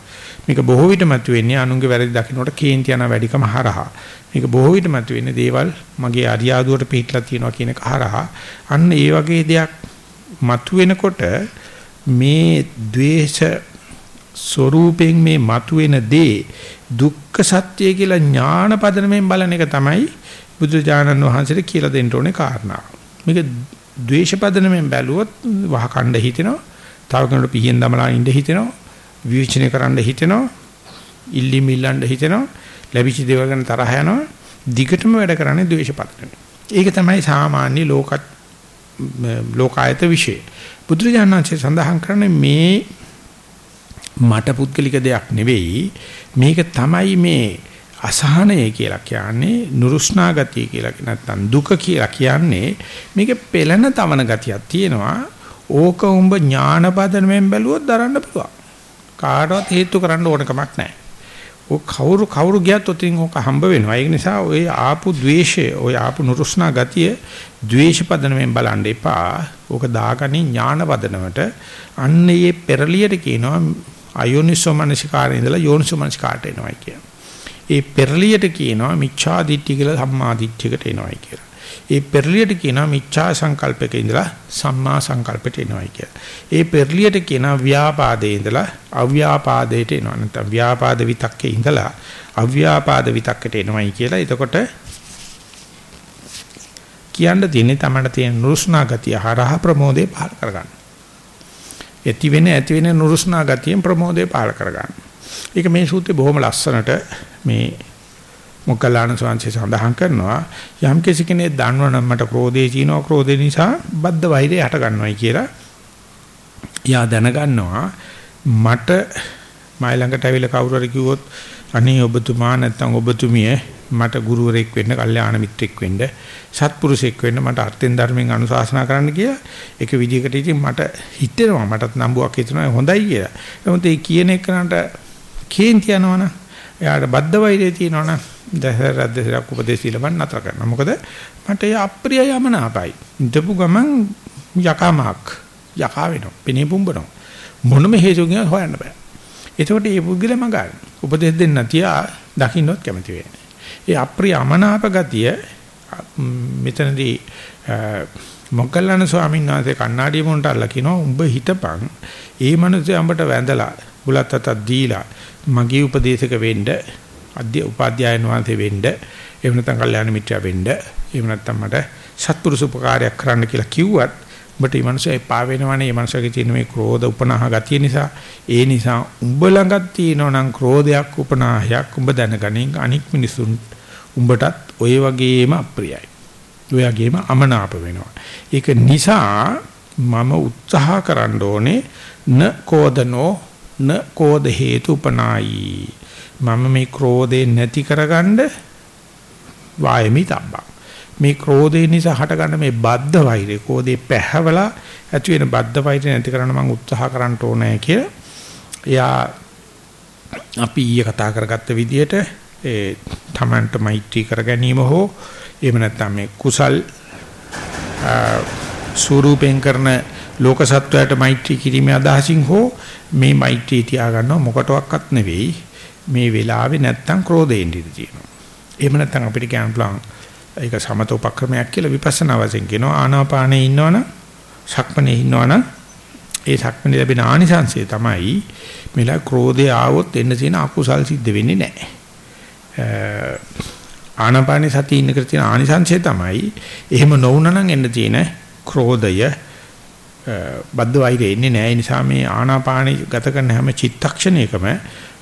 මේක බොහෝ විට මතුවෙන්නේ අනුන්ගේ වැරදි දකින්නට කේන්ති යන වැඩිකම හරහා. මේක බොහෝ විට මතුවෙන්නේ දේවල් මගේ අරියාදුවට පිටලා තියෙනවා කියන එක හරහා. අන්න ඒ වගේ දෙයක් මතුවෙනකොට මේ द्वේෂ ස්වરૂපයෙන් මේ මතුවෙන දේ දුක්ඛ සත්‍ය කියලා ඥාන පදනමෙන් බලන එක තමයි බුදුජානන් වහන්සේට කියලා දෙන්න ඕනේ කාරණා. මේක ද්වේෂ පදනමෙන් බැලුවොත් වහකණ්ඩ හිතෙනවා. තව කෙනෙකුට පිහින් දමලා ඉඳ හිතෙනවා. විවේචනය කරන්න හිතෙනවා, ඉල්ලි මිල්ලන්න හිතෙනවා, ලැබිච්ච දේවල් ගැන තරහ යනවා. දිගටම වැඩ කරන්නේ ද්වේෂ පත්‍රනේ. ඒක තමයි සාමාන්‍ය ලෝකත් ලෝකායත විශේෂ. බුදුරජාණන්සේ සඳහන් කරන්නේ මේ මට පුද්ගලික දෙයක් නෙවෙයි. මේක තමයි මේ අසහනය කියලා කියන්නේ නුරුස්නා ගතිය කියලා නැත්නම් දුක කියලා කියන්නේ. මේක පෙළෙන තවන ගතියක් තියෙනවා. ඕක උඹ ඥානපදයෙන් බැලුවොත් දරන්න පුළුවන්. කාටවත් හේතු කරන්න ඕන කමක් නැහැ. ඔය කවුරු කවුරු ගියත් උතින් ඕක හම්බ වෙනවා. ඒ නිසා ඔය ආපු द्वේෂය ඔය ආපු නුරුස්නා ගතිය द्वේෂපදයෙන් බලන්න එපා. ඕක දාගන්නේ ඥානපදනමට අන්නේ පෙරලියට කියනවා අයෝනිසෝ මනසිකාරේ ඉඳලා යෝනිසෝ මනසිකාට එනවයි කියන. ඒ පෙරලියට කියනවා මිච්ඡා දිට්ඨිය කියලා සම්මා දිට්ඨියකට එනවයි කියලා. ඒ පෙරලියට කියනවා මිච්ඡා සංකල්පයක ඉඳලා සම්මා සංකල්පයට එනවයි කියලා. ඒ පෙරලියට කියනවා ව්‍යාපාදේ ඉඳලා අව්‍යාපාදයට එනවා. නැත්නම් ව්‍යාපාද විතක්කේ ඉඳලා අව්‍යාපාද විතක්කට එනවයි කියලා. එතකොට කියන්න තියෙන්නේ තමයි තියෙන නුරුස්නා ගතිය හරහා ප්‍රමෝදේ පහල කරගන්න. ඇති වෙන ඇති වෙන නුරුස්නා ගතියෙන් ප්‍රමෝදය පහල කරගන්න. ඒක මේ සූත්‍රේ බොහොම ලස්සනට මේ මොග්ගල්ලාන ස්වාමීන් සඳහන් කරනවා යම් කෙනෙක් දන්නවනම් මට ක්‍රෝධේ චීනෝ ක්‍රෝධේ නිසා බද්ධ වෛරය හට ගන්නවයි කියලා. යා දැනගන්නවා මට මයි ළඟට ඇවිල්ලා කවුරු හරි කිව්වොත් අනේ ඔබතුමා නැත්නම් ඔබතුමිය මට ගුරුවරයෙක් වෙන්න, කල්යාණ මිත්‍රෙක් වෙන්න, සත්පුරුෂයෙක් වෙන්න මට අර්ථෙන් ධර්මයෙන් අනුශාසනා කරන්න කියලා ඒක විදිහකට ඉතින් මට හිතෙනවා මටත් නම්බුවක් හිතෙනවා හොඳයි කියලා. නමුත් ඒ කියන එකනට කේන්ති යනවනම් එයාට බද්ධ වෛරය තියෙනවනම් දහරක් දහරක් උපදේශ ඉලවන්න නතර කරනවා. මොකද මට ඒ අප්‍රිය යමනාපයි. ඉඳපු ගමන් යකාමක් යකා වෙනවා. පෙනේ පුම්බනවා. මොනම හේතුවකින් හොයන්න බෑ. එතකොට මේ පුද්ගලයා මගාන උපදෙස් දෙන්න තියා දකින්නවත් කැමති වෙන්නේ. ඒ අප්‍රිය අමනාප ගතිය මෙතනදී මොග්ගල්ලාන ස්වාමීන් වහන්සේ කණ්ණාඩිය මොන්ට අල්ල කියනවා උඹ හිතපන් ඒ මනුස්සයා උඹට වැඳලා බුලත් අතක් දීලා මගේ උපදේශක වෙන්න අධ්‍ය උපාධ්‍යායන වහන්සේ වෙන්න එහෙම නැත්නම් කල්යාණ මිත්‍යා වෙන්න එහෙම නැත්නම් මට සත්පුරුෂ උපකාරයක් කරන්න කියලා කිව්වත් උඹට මේ මනුස්සයා එපා වෙනවනේ මේ මනුස්සයාගේ තියෙන මේ ක්‍රෝධ උපනාහ ගතිය නිසා ඒ නිසා උඹ ළඟත් තියෙනවා නම් ක්‍රෝධයක් උපනාහයක් උඹ දැනගනින් අනික් මිනිසුන් උඹටත් ඔය වගේම අප්‍රියයි. ඔය වගේම අමනාප වෙනවා. ඒක නිසා මම උත්සාහ කරන්න ඕනේ න කෝදනෝ න කෝද හේතු උපනායි. මම මේ ක්‍රෝධේ නැති කරගන්න වායමි තබ්බා. මේ ක්‍රෝධේ නිසා හටගන්න මේ බද්ධ වෛරය කෝධේ පැහැවලා ඇති වෙන බද්ධ වෛරය නැති කරන්න මම උත්සාහ කරන්න ඕනේ කියලා. එයා අපි ඊයේ කතා කරගත්ත විදිහට ඒ තමන්ට මෛත්‍රී කර ගැනීම හෝ එහෙම නැත්නම් මේ කුසල් ස්වරූපෙන් කරන ලෝක සත්වයට මෛත්‍රී කිරීමේ අදහසින් හෝ මේ මෛත්‍රී තියාගන්නව මොකටවත් නෙවෙයි මේ වෙලාවේ නැත්තම් ක්‍රෝධයෙන් ඉඳී තියෙනවා. එහෙම නැත්නම් අපිට කියන්න පුළුවන් ඒක සමත උපක්‍රමයක් කියලා විපස්සනා වශයෙන් කියනවා. ආනාපානේ ඉන්නවනම් සක්මනේ ඉන්නවනම් ඒ සක්මනේ ලැබෙන ආනිසංසය තමයි මෙලා ක්‍රෝධය ආවොත් එන්න තියෙන අකුසල් සිද්ධ වෙන්නේ නැහැ. ආනාපානේ සතිය ඉන්න කර තියෙන ආනිසංශය තමයි එහෙම නොවුනනම් එන්න තියෙන ක්‍රෝධය බද්ධ වෛරය එන්නේ නැහැ. ඒ නිසා මේ ආනාපානේ ගත කරන හැම චිත්තක්ෂණයකම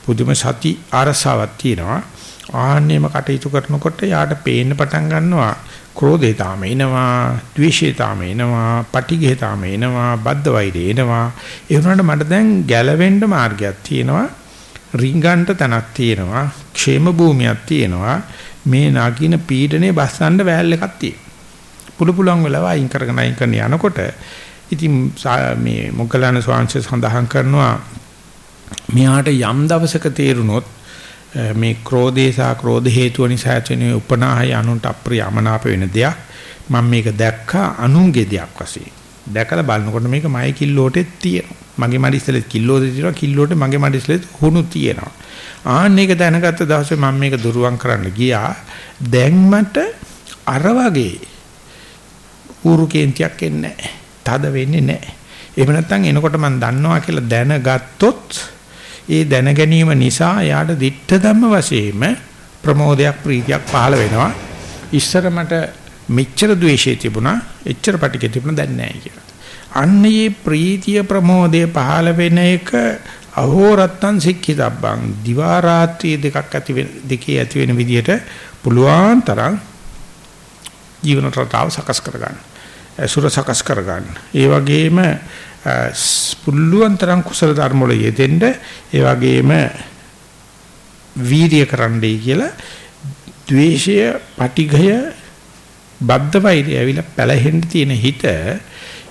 පුදුම සති ආරසාවක් තියෙනවා. ආන්නේම කටයුතු කරනකොට යාට පේන්න පටන් ගන්නවා. ක්‍රෝධේ තාම එනවා ද්වේෂේ තාම එනවා පටිඝේ තාම එනවා බද්ධ වෛරය එනවා. ඒ වුණාට මට දැන් ගැලවෙන්න මාර්ගයක් තියෙනවා. රිංගන්ට තනක් තියෙනවා ക്ഷേම භූමියක් තියෙනවා. මේ නගින පීඩනේ බස්සන්න වැල් එකක් තියෙනවා. පුළු පුළුවන් වෙලාව අයින් කරගෙන අයින් කරන යනකොට ඉතින් මේ මොග්ගලණ ස්වාමීන් සඳහන් කරනවා මෙයාට යම් දවසක තේරුනොත් Eh, මේ ක්‍රෝධේ සහ ක්‍රෝධ හේතුව නිසා ඇතිවෙන උපනාහය අනුන්ට අප්‍රියමනාප වෙන දෙයක්. මම මේක දැක්කා අනුන්ගේ දෙයක් වශයෙන්. දැකලා බලනකොට මේක මගේ කිල්ලෝටේ තියෙනවා. මගේ මඩිස්සලෙත් කිල්ලෝද තියෙනවා කිල්ලෝට මගේ මඩිස්සලෙත් හුණු තියෙනවා. ආන්න ඒක දැනගත්ත දවසේ මම මේක දුරුවන් කරන්න ගියා. දැන් මට අර වගේ ඌරු කේන්තියක් එන්නේ නැහැ. තද වෙන්නේ නැහැ. එහෙම නැත්නම් එනකොට මම දන්නවා කියලා දැනගත්තොත් ඒ දැන ගැනීම නිසා යාට දිට්ඨ ධම්ම වශයෙන්ම ප්‍රමෝදයක් ප්‍රීතියක් පහළ වෙනවා ඉස්සර මට මෙච්චර ද්වේෂය තිබුණා එච්චර පටික තිබුණා දැන් නැහැ කියලා අන්නේ ප්‍රීතිය ප්‍රමෝදය පහළ වෙන එක අහෝරත්තං සික්ඛිතබ්බං දිවා රාත්‍රී දෙකක් ඇති දෙකේ ඇති වෙන විදියට පුළුවන් තරම් ජීවන රටාව සකස් කරගන්න. සුර සකස් කරගන්න. ඒ වගේම පුළුවන් තරම් කුසල ධර්ම වල යෙදෙන්න ඒ වගේම වීර්ය කරන්නයි කියලා ද්වේෂය, පටිඝය, බද්ධ වෛරය ඇවිල්ලා පැලහෙන්න තියෙන හිත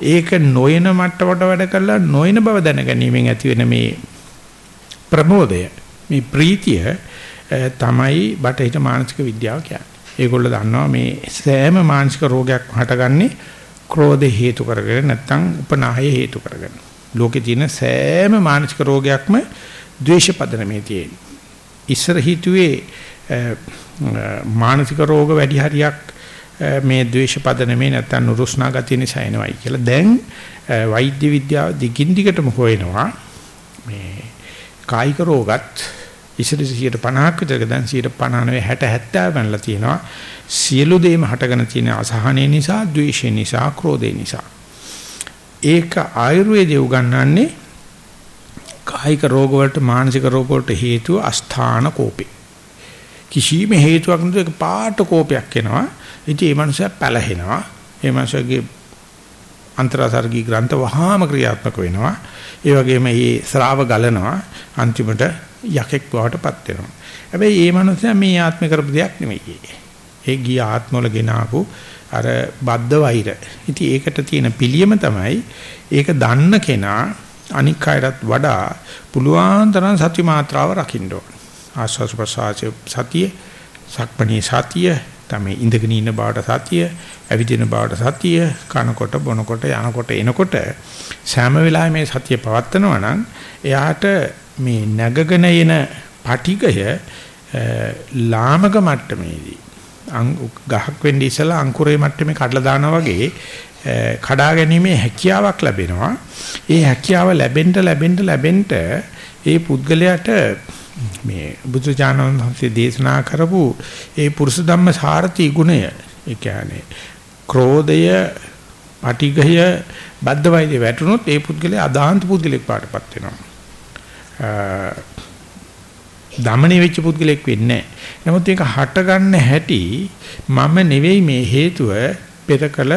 ඒක නොයන මට්ටමට වැඩ කරලා නොයන බව දැනගැනීමෙන් ඇති වෙන මේ ප්‍රමෝදය මේ ප්‍රීතිය තමයි බටහිර මානසික විද්‍යාව කියන්නේ. ඒගොල්ලෝ දන්නවා මේ සෑම මානසික රෝගයක් හටගන්නේ ක්‍රෝධ හේතු කරගෙන නැත්නම් උපනාහය හේතු කරගෙන. ලෝකේ තියෙන සෑම මානසික රෝගයක්ම ද්වේෂ පදනමේ තියෙන. ඉස්සර හිතුවේ මානසික රෝග වැඩි හරියක් මේ ද්වේෂ පදනමේ නැත්නම් නුරුස්නා ගතිය නිසා එනවයි කියලා. දැන් වෛද්‍ය විද්‍යාව දිගින් දිගටම හොයනවා මේ කායික රෝගත් ඉස්සර 150ක් විතර දැන් 159 60 70 වෙනලා තියෙනවා. සියලු දේම හටගෙන තියෙන අසහනය නිසා, ද්වේෂය නිසා, ක්‍රෝධය නිසා. ඒක ආයුර්වේදයේ උගන්වන්නේ කායික රෝග වලට මානසික රෝග වලට හේතුව අස්ථාන කෝපේ. කිසිම හේතුවක් නැතුව ඒක පාට කෝපයක් එනවා. ඉතින් ඒ මනුස්සයා පැලහෙනවා. ඒ මනුස්සයාගේ අන්තරාසර්ගී ග්‍රන්ථ වහාම ක්‍රියාත්මක වෙනවා. ඒ වගේම මේ ශ්‍රාව ගලනවා. අන්තිමට යකෙක් බවටපත් වෙනවා. හැබැයි මේ මනුස්සයා මේ ආත්ම කරපු දෙයක් නෙමෙයි. ඒ ගිය ආත්මවල ගෙන ආපු අර බද්ධ වෛර. ඉතින් ඒකට තියෙන පිළියම තමයි ඒක දන්න කෙනා අනික් අයටත් වඩා පුළුවන් තරම් සත්‍ය මාත්‍රාව රකින්න ඕන. ආස්වාස් ප්‍රසආසය සතිය, සක්මණී සතිය, තමයි ඉඳගෙන ඉන්න බවට සතිය, ඇවිදින බවට සතිය, කනකොට බොනකොට යනකොට එනකොට සෑම වෙලාවෙම මේ සතිය පවත්නවා නම් එයාට මේ නැගගෙන එන පටිගය ලාමක මට්ටමේදී ගහක් වෙන්නේ ඉස්සලා අංකුරේ මට්ටමේ කඩලා දානවා වගේ කඩා ගැනීමේ හැකියාවක් ලැබෙනවා. ඒ හැකියාව ලැබෙන්න ලැබෙන්න ලැබෙන්න ඒ පුද්ගලයාට මේ බුදුචානන් වහන්සේ දේශනා කරපු ඒ පුරුෂ ධම්ම සාරති ගුණය ඒ කියන්නේ ක්‍රෝධය, පටිඝය, බද්ධ වෛද්‍ය වැටුනොත් ඒ පුද්ගලයා අදාන්ත පුද්ගලෙක් පාටපත් වෙනවා. දමණය වෙච්ච පුද්ගලෙක් වෙන්නේ නැහැ. නමුත් ඒක හට ගන්න හැටි මම නෙවෙයි මේ හේතුව පෙරකල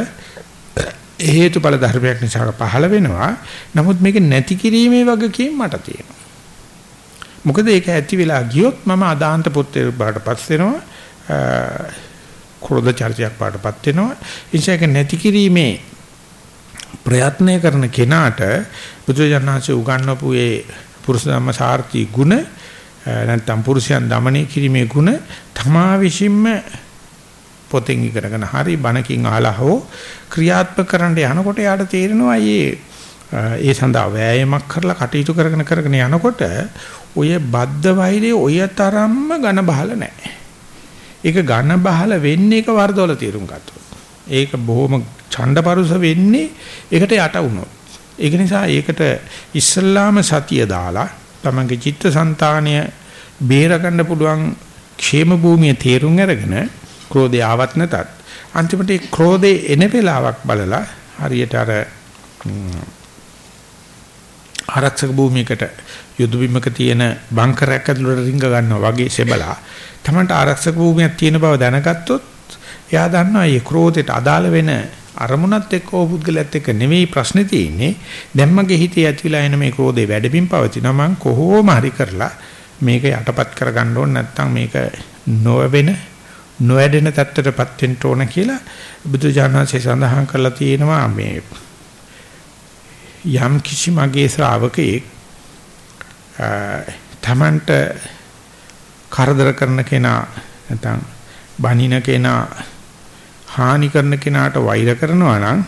හේතුඵල ධර්මයක් නිසා පහළ වෙනවා. නමුත් මේක නැති කිරීමේ වගකීම් මට තියෙනවා. මොකද ඒක ඇති වෙලා ගියොත් මම අදාන්ත පුත්‍රයෙක් බාටපත් වෙනවා. ක්‍රෝධ චර්චයක් බාටපත් වෙනවා. ඉන්සයක නැති කිරීමේ ප්‍රයත්නය කරන කෙනාට බුදුජානනාංශය උගන්වපු ඒ පුරුෂ ධම්ම සාර්ථී ගුණ නැත්නම් පුරුෂයන් দমনය කිරීමේ ගුණ තමා විසින්ම පොතෙන් ඉගෙනගෙන හරි බණකින් අහලා හෝ ක්‍රියාත්මක කරන්න යනකොට යාට තේරෙනවා මේ ඒ සඳහා වෑයමක් කරලා කටයුතු කරගෙන කරගෙන යනකොට ඔය බද්ධ වෛරය ඔය තරම්ම ඝන බහල නැහැ. ඒක ඝන බහල වෙන්නේ ඒක වර්ධවල තීරුම් ගත්තොත්. ඒක බොහොම ඡණ්ඩපරුස වෙන්නේ ඒකට යට වුණොත්. ඒක නිසා ඒකට ඉස්සල්ලාම සතිය දාලා තමන්ගේ චිත්තසංතානය බේරගන්න පුළුවන් ക്ഷേම භූමිය තේරුම් අරගෙන ක්‍රෝධය ආවත් නැතත් අන්තිමට ඒ ක්‍රෝධේ එන වෙලාවක් බලලා හරියට අර ආරක්ෂක භූමියකට යුද බිමක තියෙන බංකරයක් ඇතුළට රිංග ගන්නවා වගේ සෙබලා තමන්ට ආරක්ෂක භූමියක් තියෙන බව දැනගත්තොත් එයා දන්නවා මේ ක්‍රෝධයට අදාළ වෙන අරමුණත් එක්ක ඕ පුද්ගලයාත් එක්ක නෙවෙයි ප්‍රශ්නේ තියෙන්නේ. දැන් මගේ හිතේ ඇතිලා එන මේ ක්‍රෝධේ වැඩිමින් පවතිනවා. මං කොහොම හරි කරලා මේක යටපත් කරගන්න ඕන නැත්නම් මේක නොවෙන නොවැඩෙන තත්ත්වයටපත් වෙන්න ඕන කියලා බුදුජානකසේ සඳහන් කරලා තියෙනවා මේ යම් කිසි මගේ ශ්‍රාවකෙක් තමන්ට කරදර කරන කෙනා නැත්නම් බනින කෙනා හානි කරන කෙනාට වෛර කරනවා නම්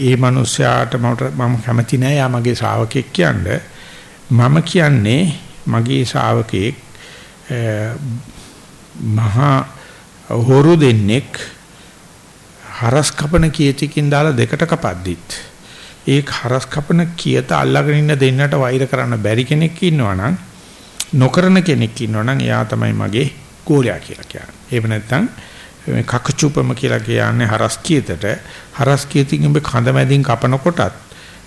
ඒ මනුස්සයාට මම කැමති නෑ යා මගේ ශ්‍රාවකෙක් කියන්නේ මම කියන්නේ මගේ ශ්‍රාවකෙක් මහා හොරු දෙන්නෙක් හරස් කපන කීයකින් දාලා දෙකට කපද්දිත් ඒ හරස් කපන කීයත අල්ලගෙන ඉන්න දෙන්නට වෛර කරන්න බැරි කෙනෙක් ඉන්නවනම් නොකරන කෙනෙක් ඉන්නවනම් එයා තමයි මගේ ගෝලයා කියලා කියන්නේ. එහෙම නැත්නම් මේ කකචුපම කියලා කියන්නේ හරස් කීතට හරස් කීතින් ඔබ කඳ මැදින් කපන කොටත්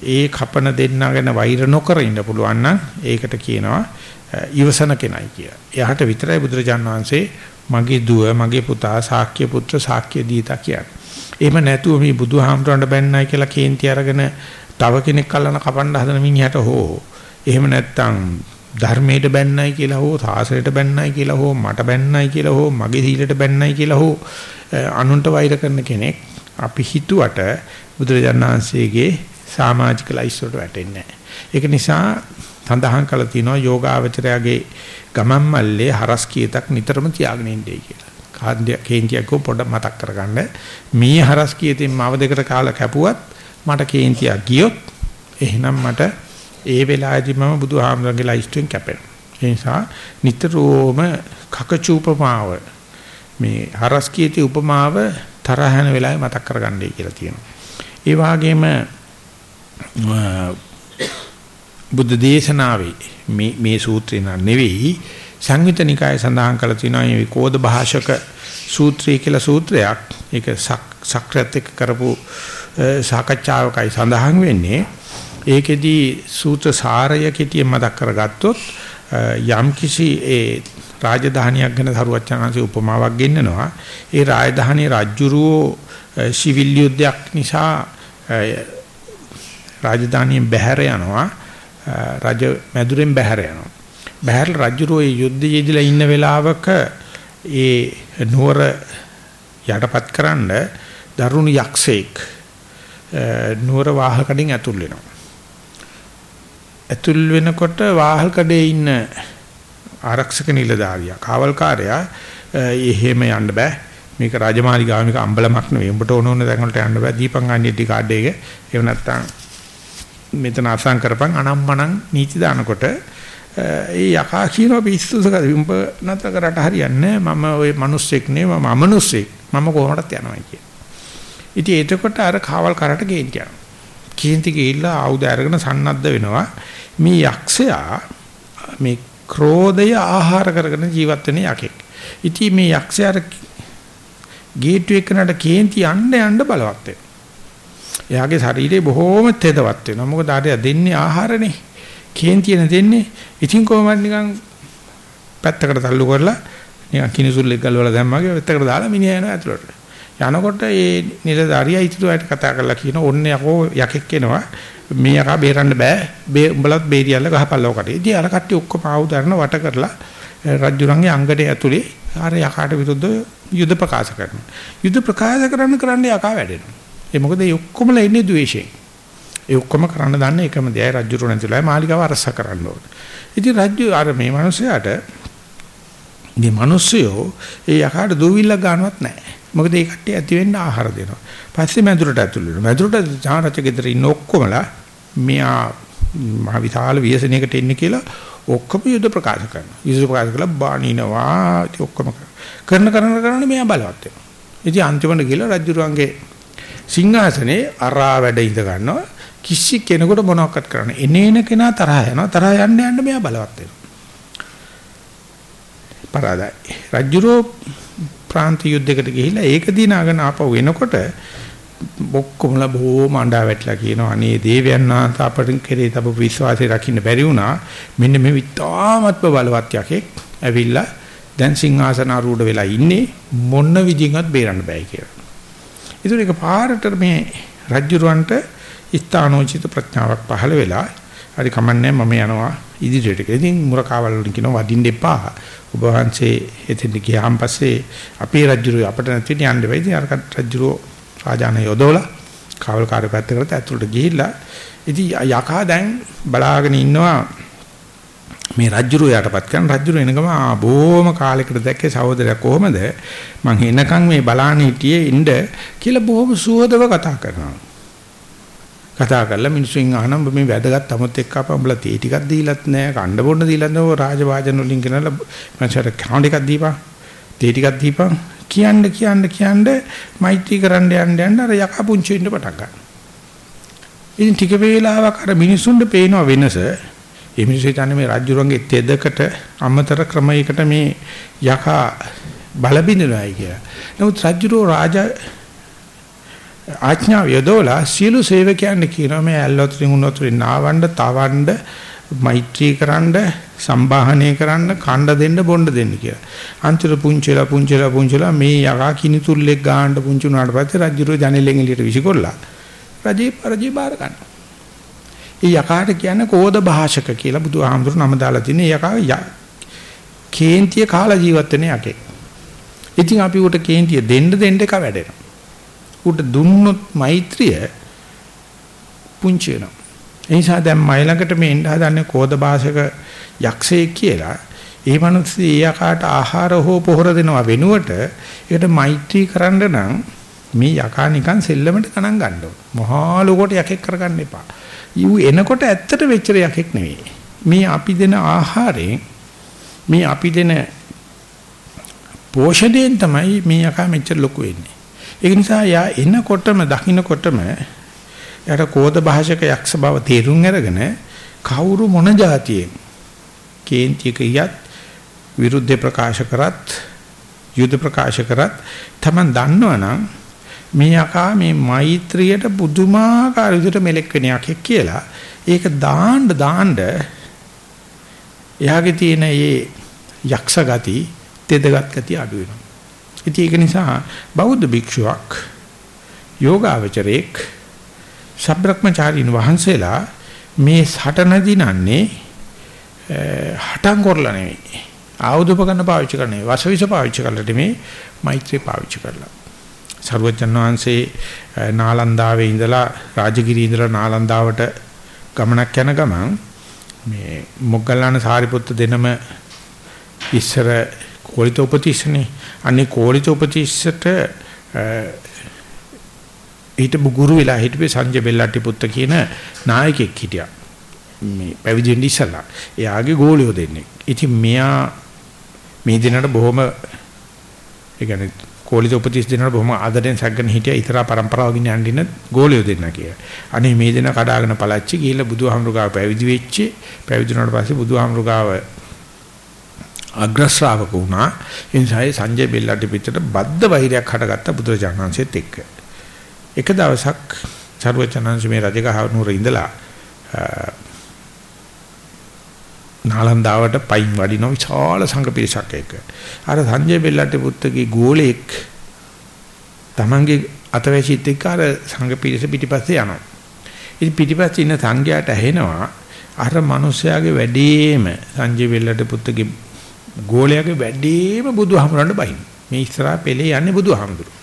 ඒ කපන දෙන්නා ගැන වෛර නොකර ඉන්න පුළුවන් නම් ඒකට කියනවා ඉවසන කෙනයි කියලා. එයාට විතරයි බුදුරජාන් වහන්සේ මගේ දුව, මගේ පුතා, ශාක්‍ය පුත්‍ර, ශාක්‍ය දීතා කියන්නේ. එහෙම නැතුව මේ බුදුහාමුදුරන්ට බැන්නයි කියලා කේන්ති අරගෙන තව කෙනෙක් අල්ලන කපන්න හදන මිනිහට හෝ එහෙම නැත්තම් ධර්මයට බැන්නයි කියලා හෝ සාසනයට බැන්නයි කියලා හෝ මට බැන්නයි කියලා හෝ මගේ සීලයට බැන්නයි කියලා හෝ අනුන්ට වෛර කරන කෙනෙක් අපි හිතුවට බුදුරජාණන් වහන්සේගේ සමාජික ලයිස් වලට වැටෙන්නේ නැහැ. ඒක නිසා සඳහන් කළ තියෙනවා යෝගාවචරයාගේ ගමන් මල්ලේ හරස් කීතක් නිතරම තියාගෙන ඉන්නේ කියලා. කාන්දිය කේන්තියක් පොඩ මතක් කරගන්න. මේ හරස් කීතෙන් මාව දෙකට කාලා කැපුවත් මට කේන්තියක් ගියොත් එහෙනම් මට ඒ වෙලාවේදී මම බුදුහාමරගේ ලයිස්ට්ෙන් කැපෙනවා. ඒ නිසා නිතරම කකචූපමාව මේ හරස් කීතේ උපමාව තරහන වෙලාවේ මතක් කරගන්නයි කියලා තියෙනවා. ඒ වගේම බුද්ධ දේශනාවේ මේ මේ සූත්‍රේ නෙවෙයි සංයුතනිකාය සඳහන් කරලා තියෙනවා මේ කෝද භාෂක සූත්‍රය කියලා සූත්‍රයක්. ඒක සක්‍රත් එක්ක කරපු සාකච්ඡාවකයි සඳහන් වෙන්නේ. ඒකෙදි සූත්‍ර සාරය කෙටියෙන් මතක් කරගත්තොත් යම් කිසි ඒ රාජධානියක් ගැන සරුවච්චාන්සේ උපමාවක් ගෙන්නනවා. ඒ රාජධානියේ රජුරෝ සිවිල් යුද්ධයක් නිසා රාජධානියෙන් බැහැර යනවා. රජ මැදුරෙන් බැහැර යනවා. බැහැරලා රජුරෝ ඒ යුද්ධයේදීලා ඉන්න වෙලාවක ඒ නුවර යටපත් කරන්න දරුණු යක්ෂයෙක් නුවර ዋහකඩින් ඇතුල් වෙනවා. ඇතුල් වෙනකොට වාහල්කඩේ ඉන්න ආරක්ෂක නිලධාරියා කාවල්කාරයා එහෙම යන්න බෑ. මේක රාජමාලිගාව මේක අම්බලමක් නෙවෙයි. උඹට ඕන ඕන තැන් වලට යන්න බෑ. දීපං අන්‍යටි කාඩ් එක. එහෙම නැත්නම් මෙතන අසං කරපන්. අනම්මනම් නීති දානකොට ඒ යකා කියනවා පිස්සුසක උඹ නැතර කරට හරියන්නේ මම ওই මිනිස්සෙක් නේ මම අමනුස්සෙක් මම කොහොමදත් යනවා කිය. ඉතින් එතකොට අර කාවල් කරට ගේන්න යනවා. කේන්ති ගිහිල්ලා ආයුධ අරගෙන සන්නද්ධ වෙනවා. මේ යක්ෂයා මේ ක්‍රෝධය ආහාර කරගෙන ජීවත් වෙන යකෙක්. ඉතින් මේ යක්ෂයාට ගේට්ටු එකනට කේන්ති යන්න යන්න බලවත් වෙනවා. එයාගේ ශරීරය බොහෝම තෙදවත් වෙනවා. මොකද ආරය දෙන්නේ ආහාරනේ. කේන්තියන දෙන්නේ. ඉතින් කොහොමද නිකන් පැත්තකට තල්ලු කරලා නිකන් කිනිසුල්ලෙක් ගලවලා දැම්මාගේ පැත්තකට දාලා මිනිහා යනවා ඇතුළට. යනකොට ඒ නිලධාරියා ඉතුරුයට කතා කරලා කියන ඔන්න යකෝ යකෙක් එනවා. මේ යකා බේරන්න බෑ. බේ උඹලත් බේරියල්ල ගහපල්ලව කටේ. ඉතින් අර කට්ටිය ඔක්කොම ආවුදරන වට කරලා රජුරන්ගේ අංගඩේ ඇතුලේ අර යකාට විරුද්ධව යුද ප්‍රකාශ කරනවා. යුද ප්‍රකාශ කරන්න කරන්න යකා වැඩෙනවා. ඒ මොකද මේ ඔක්කොමලා ඉන්නේ ද්වේෂයෙන්. ඒ ඔක්කොම කරන්න දන්නේ එකම දෙයයි රජුරු නැතිලා මාලිකාව අරස කරන්න ඕන. ඉතින් රජු අර මේ මිනිසයාට මේ මිනිස්සයෝ ඒ යකාට දුවිල්ල ගන්නවත් නැහැ. මොකද ඒ කට්ටිය ඇති වෙන්න ආහාර දෙනවා. පස්සේ මැදුරට ඇතුල් වෙනවා. මැදුරට ජානරච ගෙදර ඉන්න ඔක්කොමලා මෙයා මහ විශාල ව්‍යසනයකට එන්නේ කියලා ඔක්කොම යුද ප්‍රකාශ කරනවා. යුද ප්‍රකාශ කළා බානිනවා ඔක්කොම කරන කරන කරන මෙයා බලවත් වෙනවා. ඉතින් අන්තිමට ගිහලා රජුරුවන්ගේ සිංහාසනේ අරා වැඩ ඉඳ ගන්නවා. කිසි කෙනෙකුට මොනවක්වත් කරන්න. එනේන කෙනා තරහ යනවා. තරහ යන්න යන්න මෙයා බලවත් වෙනවා. පරාදයි. රජුරෝ ප්‍රාන්ත යුද්ධයකට ගිහිල්ලා ඒක දිනාගෙන ආපහු එනකොට ඔක්කොමලා බොහොම අඬා වැටලා කියනවා අනේ දේවයන් වහන්සේ අපට කෙරේ තබ විශ්වාසය රකින්න බැරි වුණා. මෙන්න මේ විතාමත්ම බලවත් යකෙක් ඇවිල්ලා දැන් සිංහාසන ආරූඪ වෙලා ඉන්නේ මොන විදිහකට බේරන්න බෑ කියලා. ඒතර එක පාරට මේ රජුරවන්ට ස්ථානෝචිත ප්‍රඥාවක් පහළ වෙලා හරි කමන්නේ මම යනවා ඉදිරියට. ඉතින් මුරකාවල් වලින් කියනවා වදින්න එපා. ඔබ වහන්සේ එතෙන්ට ගියාන් පස්සේ අපේ රජුරෝ අපිට නැති යන්න බෑ. ඉතින් අර රජුරෝ රාජාන යොදවලා කාවල්කාරය පැත්තකට ඇතුළට ගිහිල්ලා ඉතින් යකා දැන් බලාගෙන ඉන්නවා මේ රජ්ජුරු යටපත් කරන රජ්ජුරු එනගම බොහොම කාලයකට දැක්කේ සහෝදරයා කොහමද මං එනකන් මේ බලාන හිටියේ ඉන්න කියලා බොහොම සුවදව කතා කරනවා කතා කරලා මිනිස්සුන් අහනම් මේ වැදගත් අමුත් එක්ක අපඹලා තේ ටිකක් දීලත් නැහැ කණ්ඩ බොන්න දීලත් නැහැ රාජවාජන වලින් කියනලා මචර කවුන්ට් එකක් දීපන් තේ ටිකක් දීපන් කියන්න කියන්න කියන්න මෛත්‍රී කරන්න යන්න යන්න අර යකා පුංචි වෙන්න පටන් ගන්නවා ඉතින් ටික වේලාවක් අර මිනිසුන්ට පේන වෙනස ඒ මිනිස්සු හිතන්නේ මේ රාජ්‍යරුවන්ගේ තෙදකට අමතර ක්‍රමයකට මේ යකා බල බිඳිනවායි කියලා. නමුත් රාජ්‍යරුව රාජ ආඥාව යදෝලා සියලු සේවකයන් කියනවා මේ ඇල්ලොතරින් උනොතරින් නාවන්න තවන්න මෛත්‍රී කරන්න සම්බාහනය කරන්න කණ්ඩ දෙන්න බොණ්ඩ දෙන්න කියලා. අන්තිර පුංචිලා පුංචිලා පුංචිලා මේ යකා කිනිතුල්ලෙක් ගාන්න පුංචි උනාට පස්සේ රජුරෝ ජනෙලෙන් එළියට විසිකොල්ලා. රජේ පරජේ බාර ගන්නවා. ඒ යකාට කියන්නේ කෝද භාෂක කියලා බුදුහාමුදුරු නම දාලා තින්නේ යකා කේන්තිය කාලා ජීවත් වෙන යකෙක්. ඉතින් අපි උට කේන්තිය දෙන්න දෙන්න එක වැඩෙනවා. උට දුන්නොත් මෛත්‍රිය පුංචි වෙනවා. ඒ නිසා දැන් මයි ළඟට මේ එන්න හදන්නේ කෝද භාෂක යක්ෂයෙක් කියලා. ඒ මිනිස්සු ඊයකාට ආහාර හෝ පොහොර දෙනවා වෙනුවට ඒකට මෛත්‍රී කරන්න නම් මේ යකා නිකන් සෙල්ලමට ගණන් ගන්න ඕන. මහා ලෝකයට යකෙක් කරගන්න එපා. ඊ එනකොට ඇත්තට වෙච්චර යකෙක් නෙවෙයි. මේ අපි දෙන ආහාරයෙන් මේ අපි දෙන පෝෂණයෙන් තමයි මේ යකා මෙච්චර ලොකු වෙන්නේ. ඒ නිසා යා එනකොටම දකින්නකොටම යට කෝද භාෂක යක්ෂ බව තේරුම් අරගෙන කවුරු මොන જાතියෙන් කේන්තියක යත් විරුද්ධ ප්‍රකාශ කරත් යුද්ධ ප්‍රකාශ කරත් තමන් දන්නවනම් මේ යකා මේ මෛත්‍රියට පුදුමාකාර විදිහට මෙලෙක් වෙන යකෙක් කියලා ඒක දාන්න දාන්න එයාගේ තියෙන මේ යක්ෂ ගති තෙදගත් ගති අඩු වෙනවා. ඉතින් ඒක නිසා බෞද්ධ භික්ෂුවක් යෝගාවචරයක් සබ්‍රක්‍මචාරින් වහන්සේලා මේ සටන දිනන්නේ හටන් කරලා නෙවෙයි. ආයුධ උපකරණ පාවිච්චි කරන්නේ වසවිස පාවිච්චි කරලා නෙමෙයි මෛත්‍රී පාවිච්චි කරලා. සර්වජන් වහන්සේ නාලන්දාවේ ඉඳලා රාජගිරියේ ඉඳලා නාලන්දාවට ගමනක් යන ගමන් මේ මොග්ගල්ලාන සාරිපුත්ත දෙනම ඉස්සර කෝලිත උපතිස්සනේ අනේ කෝලිත උපතිස්සට හිටපු ගුරු වෙලා හිටපු සංජය බෙල්ලට්ටි පුත්ත කියන නායකයෙක් හිටියා. මේ පැවිදි වෙන්න ඉස්සලා. එයාගේ ගෝලියෝ දෙන්නේ. ඉතින් මෙයා මේ දිනකට බොහොම ඒ කියන්නේ කෝලිත උපතිස් දිනකට බොහොම ආදරෙන් සැග්ගන හිටියා ඉතරා પરම්පරාව ගින්න යන්න ගෝලියෝ දෙන්න කියලා. අනේ මේ දින කඩාගෙන පළච්චි ගිහිල්ලා බුදුහාමුදුරුගාව පැවිදි වෙච්චි. පැවිදි වුණාට පස්සේ බුදුහාමුදුරුගාව අග්‍ර ශ්‍රාවක වුණා. ඒ නිසා සංජය බෙල්ලට්ටි පිටට බද්ද වෛරයක් හටගත්ත බුදුරජාණන්සෙත් එක්ක. එක දවසක් සරුවචනංශ මේ රජගහ නුවර ඉඳලා නාලන්දාවට පයින් වඩින විශාල සංඝ පිරිසක් එක්ක. අර සංජය බෙල්ලට පුත්තගේ ගෝලෙක් තමන්ගේ අතවැසිත් එක්ක අර සංඝ පිරිස පිටිපස්සේ යනවා. ඉතින් පිටිපස්සේ ඉන්න සංඝයාට ඇහෙනවා අර මිනිස්යාගේ වැඩේම සංජය බෙල්ලට පුත්තගේ ගෝලයාගේ වැඩේම බුදුහාමුදුරන්ට බයින්. මේ ඉස්සරහා පෙළේ යන්නේ බුදුහාමුදුරුවෝ.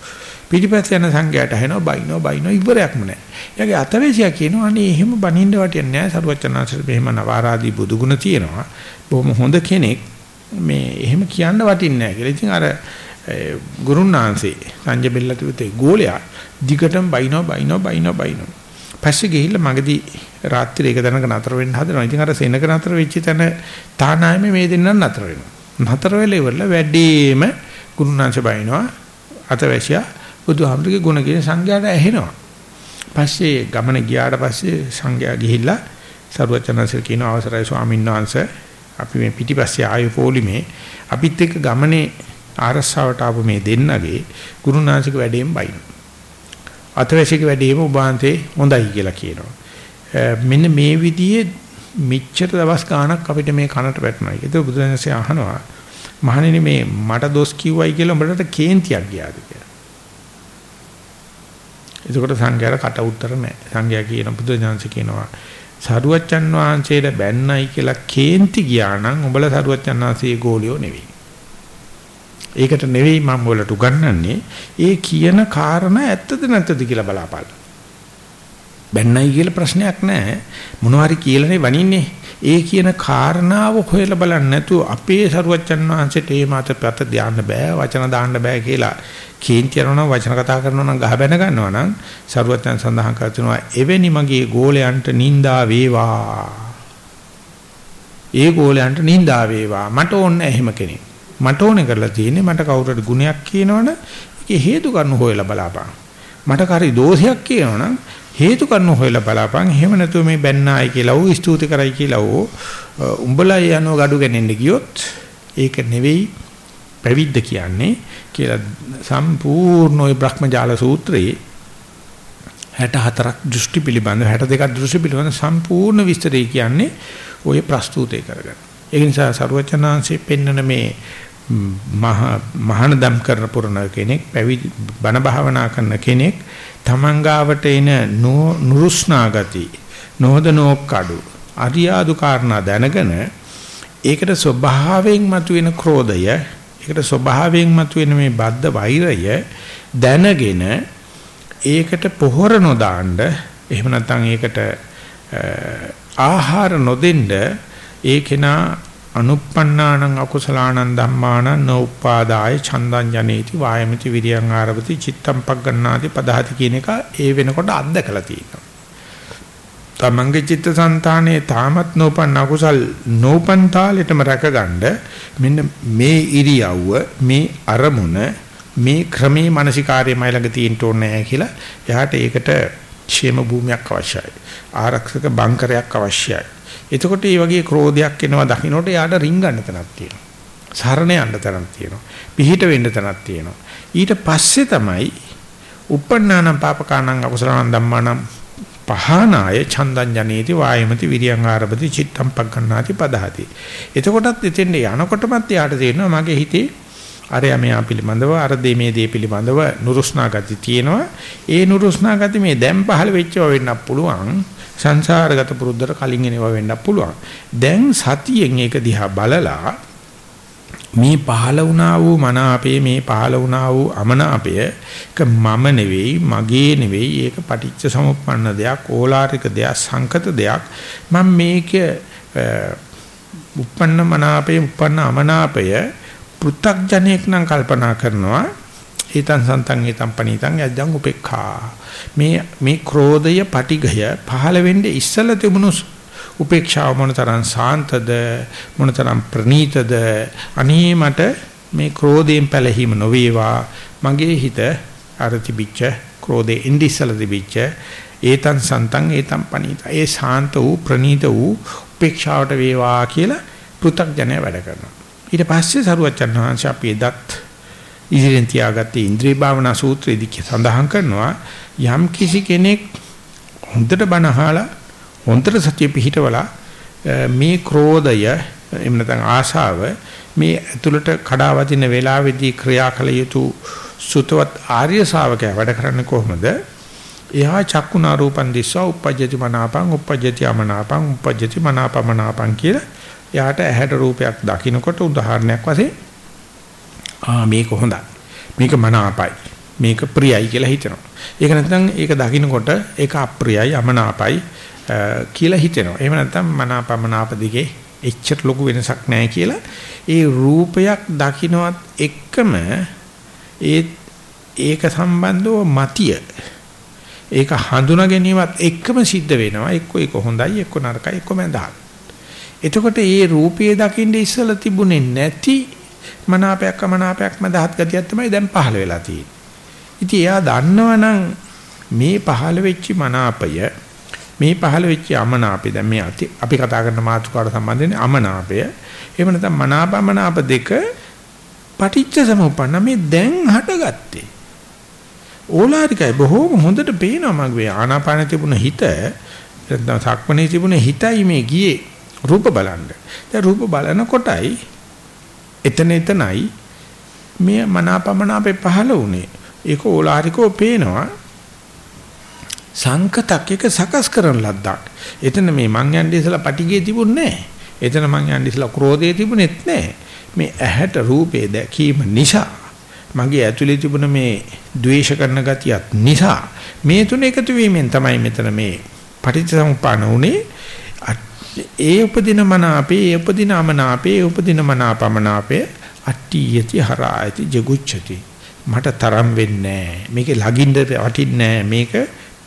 පිටිපස්ස යන සංඝයාට අහනවා බයිනෝ බයිනෝ ඉවරයක්ම නැහැ. එයාගේ අතවැසියා කියනවා අනේ එහෙම බනින්න වටින්නේ නැහැ සරුවචනාංශර මෙහෙම නවාරාදී බුදුගුණ තියෙනවා. බොහොම හොඳ කෙනෙක් මේ එහෙම කියන්න වටින්නේ නැහැ කියලා. ඉතින් අර ගුරුනාංශේ සංජය බෙල්ලතුතේ ගෝලයා දිගටම බයිනෝ බයිනෝ බයිනෝ බයිනෝ. පස්සේ ගිහිල්ලා මගදී රාත්‍රියේ එක දණක නතර වෙන්න හදනවා. ඉතින් අර සෙනක නතර වෙච්ච තැන තානායමේ මේ දෙන්නන් නතර වෙනවා. නතර වෙලා ඉවරලා වැඩිම ගුරුනාංශ බයිනවා අතවැසියා බුදුහාමුදුරගේ ගුණ කියන සංඝයාට ඇහෙනවා. පස්සේ ගමන ගියාට පස්සේ සංඝයා ගිහිල්ලා සරුවචනන්සල් කියන අවසරයි ස්වාමීන් වහන්සේ අපි මේ පිටිපස්සේ ආයු පොලිමේ අපිත් එක්ක ගමනේ ආරස්සාවට ආපු මේ දෙන්නගේ ගුරුනාසික වැඩේම බයින. අතවැසික වැඩේම උභාන්තේ හොඳයි කියලා කියනවා. මෙන්න මේ විදිහේ මෙච්චර දවස් ගාණක් අපිට මේ කනට වැටුණා. ඒක බුදුරජාණන්සේ අහනවා මහණෙනි මේ මට දොස් කිව්වයි කියලා උඹලට කේන්තියක් ගියාද කියලා. එතකොට සංඝයාට කට උතර නැහැ. සංඝයා කියන බුදු දහමස කියනවා සරුවච්චන් වහන්සේට බැන්නයි කියලා කේන්ති ගියා නම් උඹලා සරුවච්චන් වහන්සේ ගෝලියෝ නෙවෙයි. ඒකට නෙවෙයි මම ඔයාලට උගන්වන්නේ. ඒ කියන කාරණා ඇත්තද නැත්තද කියලා බලාපල්ල. බැන්නයි කියලා ප්‍රශ්නයක් නැහැ. මොනවාරි කියලානේ වණින්නේ. ඒ කියන කාරණාව හොයලා බලන්නේ නැතුව අපේ සරුවච්චන් වහන්සේට ඒ මතපත ධාන්න බෑ, වචන දාන්න බෑ කියලා කේන්ති කරනවා වචන කතා කරනවා නම් ගහ බැන ගන්නවා නම් සරුවච්චන් සඳහන් කර තිනවා එවැනි මගේ ගෝලයන්ට නිඳා වේවා. ඒ ගෝලයන්ට නිඳා වේවා. මට ඕන එහෙම කෙනෙක්. මට ඕනේ කරලා තියෙන්නේ මට කවුරුට ගුණයක් කියනවනේ ඒකේ හේතු කරුණු හොයලා බලාපන්. මට කරි දෝෂයක් කියනවනම් හේතු කරුණු හොයලා බලපන් එහෙම නැතුව මේ බැන්නායි කියලා ඕ ස්තුති කරයි කියලා ඕ උඹලා යනෝ gadu ගන්නේ ගියොත් ඒක නෙවෙයි පැවිද්ද කියන්නේ කියලා සම්පූර්ණ ওই බ්‍රහ්මජාල සූත්‍රයේ 64ක් දෘෂ්ටි පිළිබඳ 62ක් දෘෂ්ටි පිළිබඳ සම්පූර්ණ විස්තරය කියන්නේ ඔය ප්‍රස්තුතේ කරගෙන. ඒ නිසා සරුවචනාංශයේ පෙන්වන මේ මහ මහානදම් කරන පුරණ කෙනෙක් පැවිදි බණ භාවනා කරන කෙනෙක් තමන්ගාවට එන නුරුස්නා ගති නොහදනෝක් කඩු අරියාදු කාරණා දැනගෙන ඒකට ස්වභාවයෙන් මතුවෙන ක්‍රෝධය ඒකට ස්වභාවයෙන් මතුවෙන මේ බද්ධ වෛරය දැනගෙන ඒකට පොහොර නොදාන්න එහෙම නැත්නම් ඒකට ආහාර නොදෙන්න ඒ කෙනා අනුප්පන්නානං අකුසලානං ධම්මානං නෝපාදාය චන්දං ජනේති වායමති විරියං ආරවති චිත්තම් පග්ගණ්ණාති පදහති කියන එක ඒ වෙනකොට අත්දකලා තියෙනවා. තමන්ගේ චිත්තසංතානයේ තාමත් නෝපන් අකුසල් නෝපන් තාලෙටම රැකගන්න මෙන්න මේ ඉරියව්ව මේ අරමුණ මේ ක්‍රමේ මානසිකාර්යමයි ළඟ තියෙන්න ඕනේ කියලා එයාට ඒකට ക്ഷേම භූමියක් අවශ්‍යයි. ආරක්ෂක බංකරයක් අවශ්‍යයි. එතකොට මේ වගේ ක්‍රෝධයක් එනවා දකින්නට යාට රින්ගන්න තැනක් තියෙනවා. සරණ යන්න තැනක් තියෙනවා. පිහිට වෙන්න තැනක් තියෙනවා. ඊට පස්සේ තමයි uppannānaṁ pāpakānaṁ akusalaṇaṁ dhammānaṁ පහනාය චන්දං ජනේති වායමති විරියං ආරබති චිත්තම් පග්ගණ්ණාති පදහති. එතකොටත් එතෙන්ට යනකොටමත් යාට තේරෙනවා මගේ හිතේ අරයා මෙයා පිළිබඳව අර දේ මේ දේ පිළිබඳව නුරුස්නා ගති තියෙනවා. ඒ නුරුස්නා ගති මේ දැන් පහළ වෙච්චව වෙන්නත් පුළුවන්. සංසාරගත පුරුද්දට කලින් එනවා වෙන්නත් පුළුවන්. දැන් සතියෙන් ඒක දිහා බලලා මේ පහළ වුණා වූ මන අපේ මේ පහළ වුණා වූ අමනාපය ඒක මම නෙවෙයි මගේ නෙවෙයි ඒක පටිච්ච සමුප්පන්න දෙයක් ඕලාරික දෙයක් සංකත දෙයක්. මම මේක උප්පන්න මනාපේ උප්පන්න අමනාපය පෘ탁ජනෙක් නම් කල්පනා කරනවා. ඒතන් සන්තන් ඒතන් පණීතන් යද්දන් උපේක්ඛා. මේ මේ ක්‍රෝධය පටිඝය පහළ වෙන්නේ ඉස්සල තිබුණු උපේක්ෂාව මොනතරම් සාන්තද මොනතරම් ප්‍රණීතද අනේ මට මේ ක්‍රෝධයෙන් පැලහීම නොවේවා. මගේ හිත අර තිබිච්ච ක්‍රෝධේ ඉන්දිසල තිබිච්ච ඒතන් සන්තන් ඒතන් පණීත ඒ සාන්ත වූ ප්‍රණීත වූ උපේක්ෂාවට වේවා කියලා පෘථග්ජනය වැඩ කරනවා. ඊට පස්සේ සරුවචන් වහන්සේ අපි එදත් ඉදිරියෙන් තියාගත්ත ඉන්ද්‍රිය භාවනා සූත්‍රයේදී සඳහන් කරනවා යම් කිසි කෙනෙක් හොඳට බණ අහලා හොඳට සතිය පිහිටවලා මේ ක්‍රෝධය එහෙම නැත්නම් ආශාව මේ ඇතුළට කඩාවදින වේලාවේදී ක්‍රියා කළ යුතු සුතවත් ආර්ය ශාවකයා වැඩ කරන්නේ කොහොමද? එහා චක්කුණා රූපන් දිස්සා uppajjati මනාපං uppajjati අමනාපං uppajjati මනාපමනාපං කියලා එයාට ඇහැට රූපයක් දකින්නකොට උදාහරණයක් වශයෙන් ආ මේක හොඳයි. මේක මනාපයි. මේක ප්‍රියයි කියලා හිතෙනවා. ඒක නැත්නම් ඒක දකින්නකොට ඒක අප්‍රියයි අමනාපයි කියලා හිතෙනවා. එහෙම නැත්නම් මනාපමනාප දිගේ එච්චර ලොකු වෙනසක් නැහැ කියලා ඒ රූපයක් දකින්නවත් එක්කම ඒ ඒක සම්බන්ධව මතිය ඒක හඳුනා ගැනීමත් එක්කම සිද්ධ වෙනවා. එක්ක ඒක හොඳයි, එක්ක නරකයි, එක්ක මඳහත්. එතකොට මේ රූපයේ දකින්න ඉස්සලා තිබුණේ නැති මනාපයක් අමනාපයක් මදහත් ගතියක් තමයි දැන් පහළ වෙලා තියෙන්නේ. ඉතින් එයා දන්නවනම් මේ පහළ වෙච්ච මනාපය මේ පහළ වෙච්ච අමනාපය දැන් මේ අපි කතා කරන මාතෘකාවට සම්බන්ධ අමනාපය එහෙම නැත්නම් මනාපමනාප දෙක පටිච්ච සමුප්පන්න මේ දැන් හටගත්තේ ඕලාරිකයි බොහෝම හොඳට පේනවා මගේ ආනාපාන තිබුණ හිත නැත්නම් සක්මනේ තිබුණ හිතයි මේ ගියේ රූප බලන්න. දැන් රූප බලනකොටයි එතන එතනයි මේ මනාපමනාපේ පහළ වුණේ. ඒක ඕලාරිකව පේනවා. සංකතක් එක සකස් කරන ලද්දක්. එතන මේ මං යන්නේ ඉස්සලා පටිගේ තිබුණේ නැහැ. එතන මං යන්නේ ඉස්සලා ක්‍රෝධයේ තිබුණෙත් නැහැ. මේ ඇහැට රූපේ දැකීම නිසා මගේ ඇතුලේ තිබුණ මේ ද්වේෂ කරන ගතියත් නිසා මේ තුන එකතු වීමෙන් තමයි මෙතන මේ පටිච්චසමුප්පාන උනේ ඒ උපදින මන අපේ ඒ උපදින අමන අපේ ඒ උපදින මන අපමනාපේ අට්ටි යති හරායති ජගුච්ඡති මට තරම් වෙන්නේ මේකේ ලගින්න වටින්නේ මේක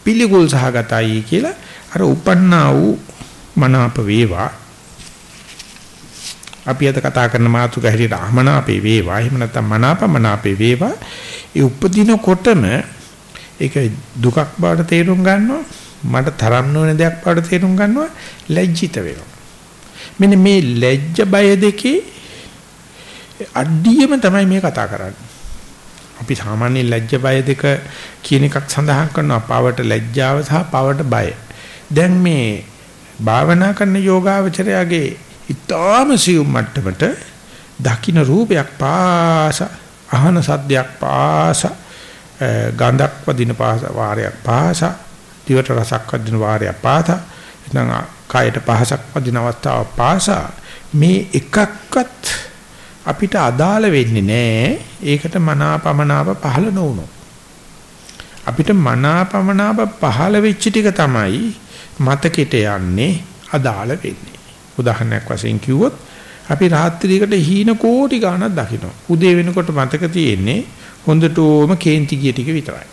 පිළිකුල් සහගතයි කියලා අර උපන්නා වූ මනාප වේවා. අපි අද කතා කරන මාතෘක හැටියට අමනාපේ වේවා. එහෙම නැත්නම් මනාපමනාපේ වේවා. ඒ උපදිනකොටම ඒක දුකක් බවට තේරුම් ගන්නවා. මට තරම් නොවන දෙයක් බවට තේරුම් ගන්නවා. ලැජ්ජිත වෙනවා. මෙන්න මේ ලැජ්ජ බය දෙකේ අඩියම තමයි මේ කතා කරන්නේ. අපි සාමාන්‍ය ලැජ්ජ බය දෙක කියන එකක් සඳහන් කරනවා. පවට ලැජ්ජාව සහ පවට බය. දැන් මේ භාවනා කරන යෝගාවචරයාගේ ඊටාම සියුම් මට්ටමට දකින්න රූපයක් පාස අහන සද්දයක් පාස ගන්ධක් වදින පාස වාරයක් පාස දිවට රසක් වදින වාරයක් පාස ඉතින් කායට පහසක් වදින අවස්ථාව පාස මේ එකක්වත් අපිට අදාළ වෙන්නේ නැහැ. ඒකට මනාපමනාප පහළ නොවුනොත්. අපිට මනාපමනාප පහළ වෙච්ච ටික තමයි මතකෙට යන්නේ අදාළ වෙන්නේ. උදාහරණයක් වශයෙන් කිව්වොත් අපි රාත්‍රියකට හීන කෝටි ගණක් දකිනවා. උදේ වෙනකොට මතක තියෙන්නේ හොඳටම කේන්ති ගිය ටික විතරයි.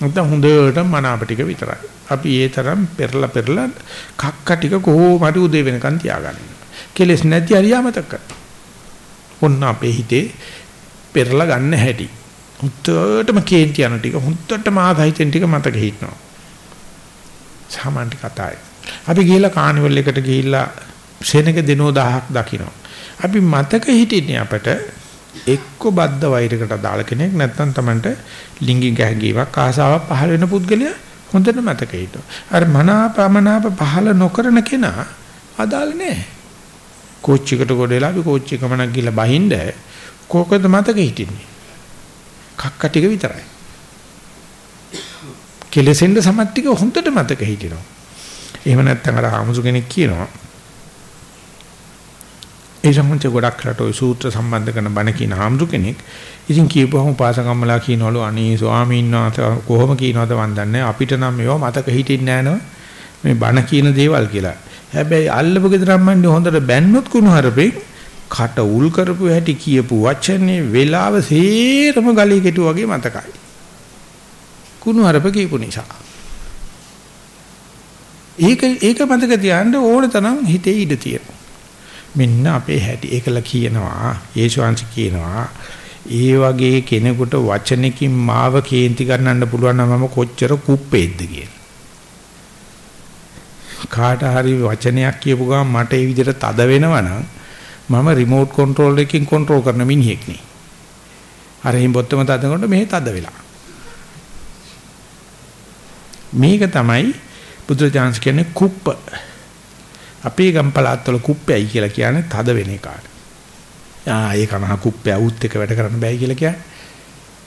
නැත්නම් හොඳට මනාප ටික විතරයි. අපි ඒ තරම් පෙරලා පෙරලා කක්ක ටික කොහොම හරි උදේ වෙනකන් තියාගන්න. කෙලස් නැති හරියමතක කරනවා. ඔන්න අපේ හිතේ පෙරලා ගන්න හැටි. හුත්තටම කේන්ති යන ටික හුත්තටම ආධයිතෙන් ටික මතක හිටනවා. සාමාන්‍ය කතාවයි. අපි ගිහිල්ලා කානිවල් එකට ගිහිල්ලා සෙනඟ දිනෝ 1000ක් දකින්න. අපි මතක හිටින්නේ අපට එක්ක බද්ද වෛරයකට දාල කෙනෙක් නැත්නම් Tamanට ලිංගික හැඟීමක් ආසාවක් පහළ වෙන පුද්ගලයා හොඳට මතක හිටිනවා. අර මනාපමනාප පහළ නොකරන කෙනා අදාළ නැහැ. කෝච්චියකට ගොඩේලා අපි කෝච්චිය ගමනක් ගිහලා බහින්ද කෝකද මතක හිටින්නේ? කක්ක ටික විතරයි. කෙලෙසෙන්ද සමත් ටික හොඳට මතක හිටිනවා. එහෙම නැත්නම් අර ආමුසු කෙනෙක් කියනවා ඒ සම්මත ගොඩක් රට ඔය සූත්‍ර සම්බන්ධ කරන බණ කියන ආමුසු කෙනෙක්. ඉතින් කියපුවම පාසකම්මලා කියනවලු අනේ ස්වාමීන් වහන්සේ කොහොම කියනවද මන් දන්නේ අපිට නම් මේවා මතක හිටින්නේ නැහැ මේ බණ කියන දේවල් කියලා. හැබැයි අල්ලපු ගෙදර අම්මන්නේ හොඳට බැන්නොත් කුණුහරුපේ කට උල් කරපු හැටි කියපු වචනේ වෙලාව සේරම ගලී කෙටු වගේ මතකයි. කුණුහරුප කියපු නිසා. ඒක ඒක මතක තියාගන්න ඕන තරම් හිතේ ඉඩ තියෙනවා. මෙන්න අපේ හැටි ඒකල කියනවා යේසුවංශ කියනවා ඒ වගේ කෙනෙකුට වචනකින් මාව කේන්ති ගන්නන්න පුළුවන් නම් මම කොච්චර කුප්පේද්ද කියලා. කාට හරි වචනයක් කියපු ගමන් මට ඒ විදිහට තද වෙනවනම් මම රිමෝට් කන්ට්‍රෝල් එකකින් කන්ට්‍රෝල් කරන මිනිහෙක් නේ. අර හිම් බොත්තම තදනකොට මෙහෙ තද වෙලා. මේක තමයි බුදුරජාන්ස් කියන්නේ කුප්ප. අපේ ගම්පලාත්වල කුප්පයයි කියලා කියන්නේ තද වෙන එකට. ආ ඒක නහ කුප්පය උත් එක වැඩ කරන්න බෑ කියලා කියන්නේ.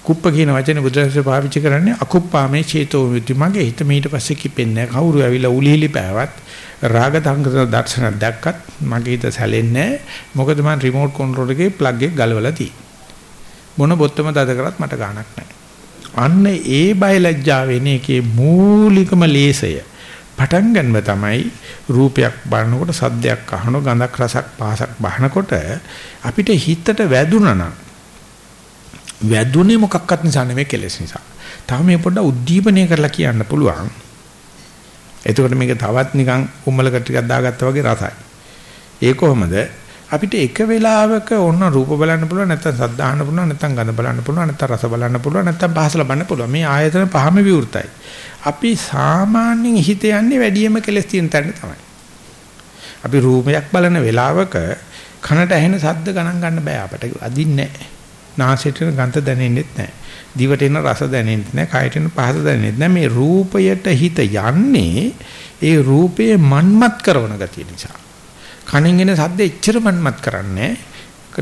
කුප්ප කියන වචනේ බුදුරජාණන් පාවිච්චි කරන්නේ අකුප්පාමේ චේතෝ විති මගේ හිත මීට පස්සේ කිපෙන්නේ කවුරු ඇවිල්ලා උලිහිලි පෑවත් රාග තංග දර්ශන දැක්කත් මගේ හිත සැලෙන්නේ මොකද මම රිමෝට් කන්ට්‍රෝල් එකේ ප්ලග් එක ගලවලා තියෙන්නේ. මොන බොත්තම දද කරත් මට ගාණක් නැහැ. අන්න ඒ බය ලැජ්ජා වෙන එකේ මූලිකම ලේසය. පටන් ගන්නව තමයි රූපයක් බලනකොට සද්දයක් අහන ගඳක් රසක් පහසක් බහනකොට අපිට හිතට වැදුනා නම් වැදුනේ මොකක්වත් නිසා නෙමෙයි කෙලෙස් නිසා. තව මේ පොඩ්ඩ උද්දීපනය කරලා කියන්න පුළුවන්. එතකොට මේක තවත් නිකන් උම්මලකට ටිකක් දාගත්තා වගේ රසයි. ඒ කොහොමද? අපිට එක වෙලාවක ඕන රූප බලන්න පුළුවන් නැත්නම් සද්ද අහන්න පුළුවන් නැත්නම් ගඳ බලන්න පුළුවන් නැත්නම් රස බලන්න පුළුවන් නැත්නම් පහස ලබන්න පුළුවන්. මේ ආයතන පහම විවෘතයි. අපි සාමාන්‍යයෙන් හිත යන්නේ වැඩියම කෙලස් තියෙන තැන තමයි. අපි රූපයක් බලන වෙලාවක කනට ඇහෙන සද්ද ගණන් ගන්න බෑ අපට. අදින්නේ නැහැ. නාසයට ගඳ දැනෙන්නෙත් නැහැ. දිවට එන රස දැනෙන්නෙත් නැහැ. කයට එන පහස දැනෙන්නෙත් නැහැ. මේ රූපයට හිත යන්නේ ඒ රූපයේ මන්මත් කරන ගතිය නිසා. කණෙන් එන සද්ද එච්චර මන්මත් කරන්නේ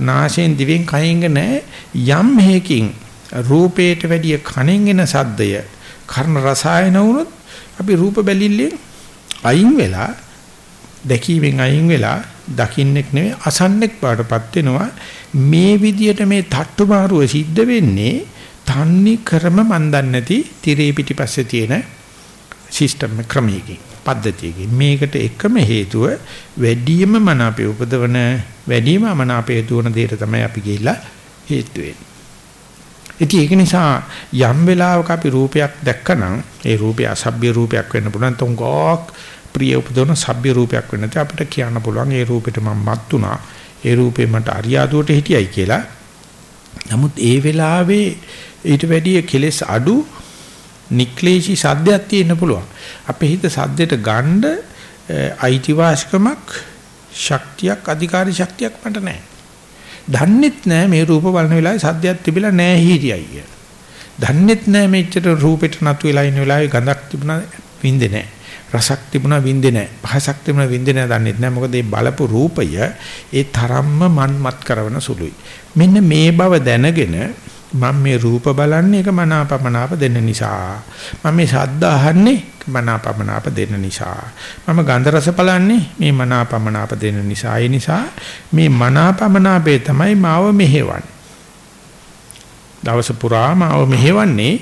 නාසයෙන් දිවෙන් කයෙන් නැහැ. යම් හේකින් රූපයට වැඩිය කණෙන් එන සද්දය කර්ණ රසායන වුණොත් අපි රූප බැලිල්ලෙන් අයින් වෙලා දැකීමෙන් අයින් වෙලා දකින්නෙක් නෙවෙයි අසන්නෙක් බාටපත් වෙනවා. මේ විදියට මේ තට්ටු මාරුව සිද්ධ වෙන්නේ තන්නේ ක්‍රම මන් දන්නේ නැති tire පිටිපස්සේ තියෙන සිස්ටම් ක්‍රමයකින් පද්ධතියකින්. මේකට එකම හේතුව වැඩිම මන අපේ උපදවන වැඩිම මන අපේ දුවන දෙයට තමයි අපි ගිහිල්ලා හේතු වෙන්නේ. ඉතින් ඒක නිසා යම් වෙලාවක අපි රූපයක් දැක්කනම් ඒ රූපය අසභ්‍ය රූපයක් වෙන්න පුළුවන්. තුන්ගක් ප්‍රිය උපදවන සભ્ય රූපයක් වෙන්නත් අපිට කියන්න පුළුවන් ඒ රූපෙට මම මත් උනා ඒ රූපේ මට අරියාදුවට හිටියයි කියලා. නමුත් ඒ වෙලාවේ ඊට වැඩිය කෙලස් අඩු නික්ලේශී සද්දයක් තියෙන්න පුළුවන්. අපේ හිත සද්දයට ගන්න අයිතිවාසිකමක් ශක්තියක් අධිකාරී ශක්තියක් මට නැහැ. දන්නෙත් නැහැ මේ රූප බලන වෙලාවේ සද්දයක් තිබිලා නැහැ හිටියයි කියලා. දන්නෙත් නැහැ මෙච්චර රූපෙට නතු වෙලා ඉන්න වෙලාවේ ගඳක් තිබුණා වින්දේ නැහැ. රසක් තිබුණා වින්දේ නැහැ. පහසක් තිබුණා වින්දේ නැහැ දන්නෙත් නැහැ. මොකද මේ බලපු රූපය ඒ තරම්ම මන්මත් කරන සුළුයි. මෙන්න මේ බව දැනගෙන මම මේ රූප බලන්නේ ඒක මනාපමනාප දෙන්න නිසා. මම මේ ශබ්ද අහන්නේ මනාපමනාප දෙන්න නිසා. මම ගන්ධ රස බලන්නේ මේ මනාපමනාප දෙන්න නිසා. ඒ නිසා මේ මනාපමනාපේ තමයි මාව මෙහෙවන්නේ. දවස පුරාම ආව මෙහෙවන්නේ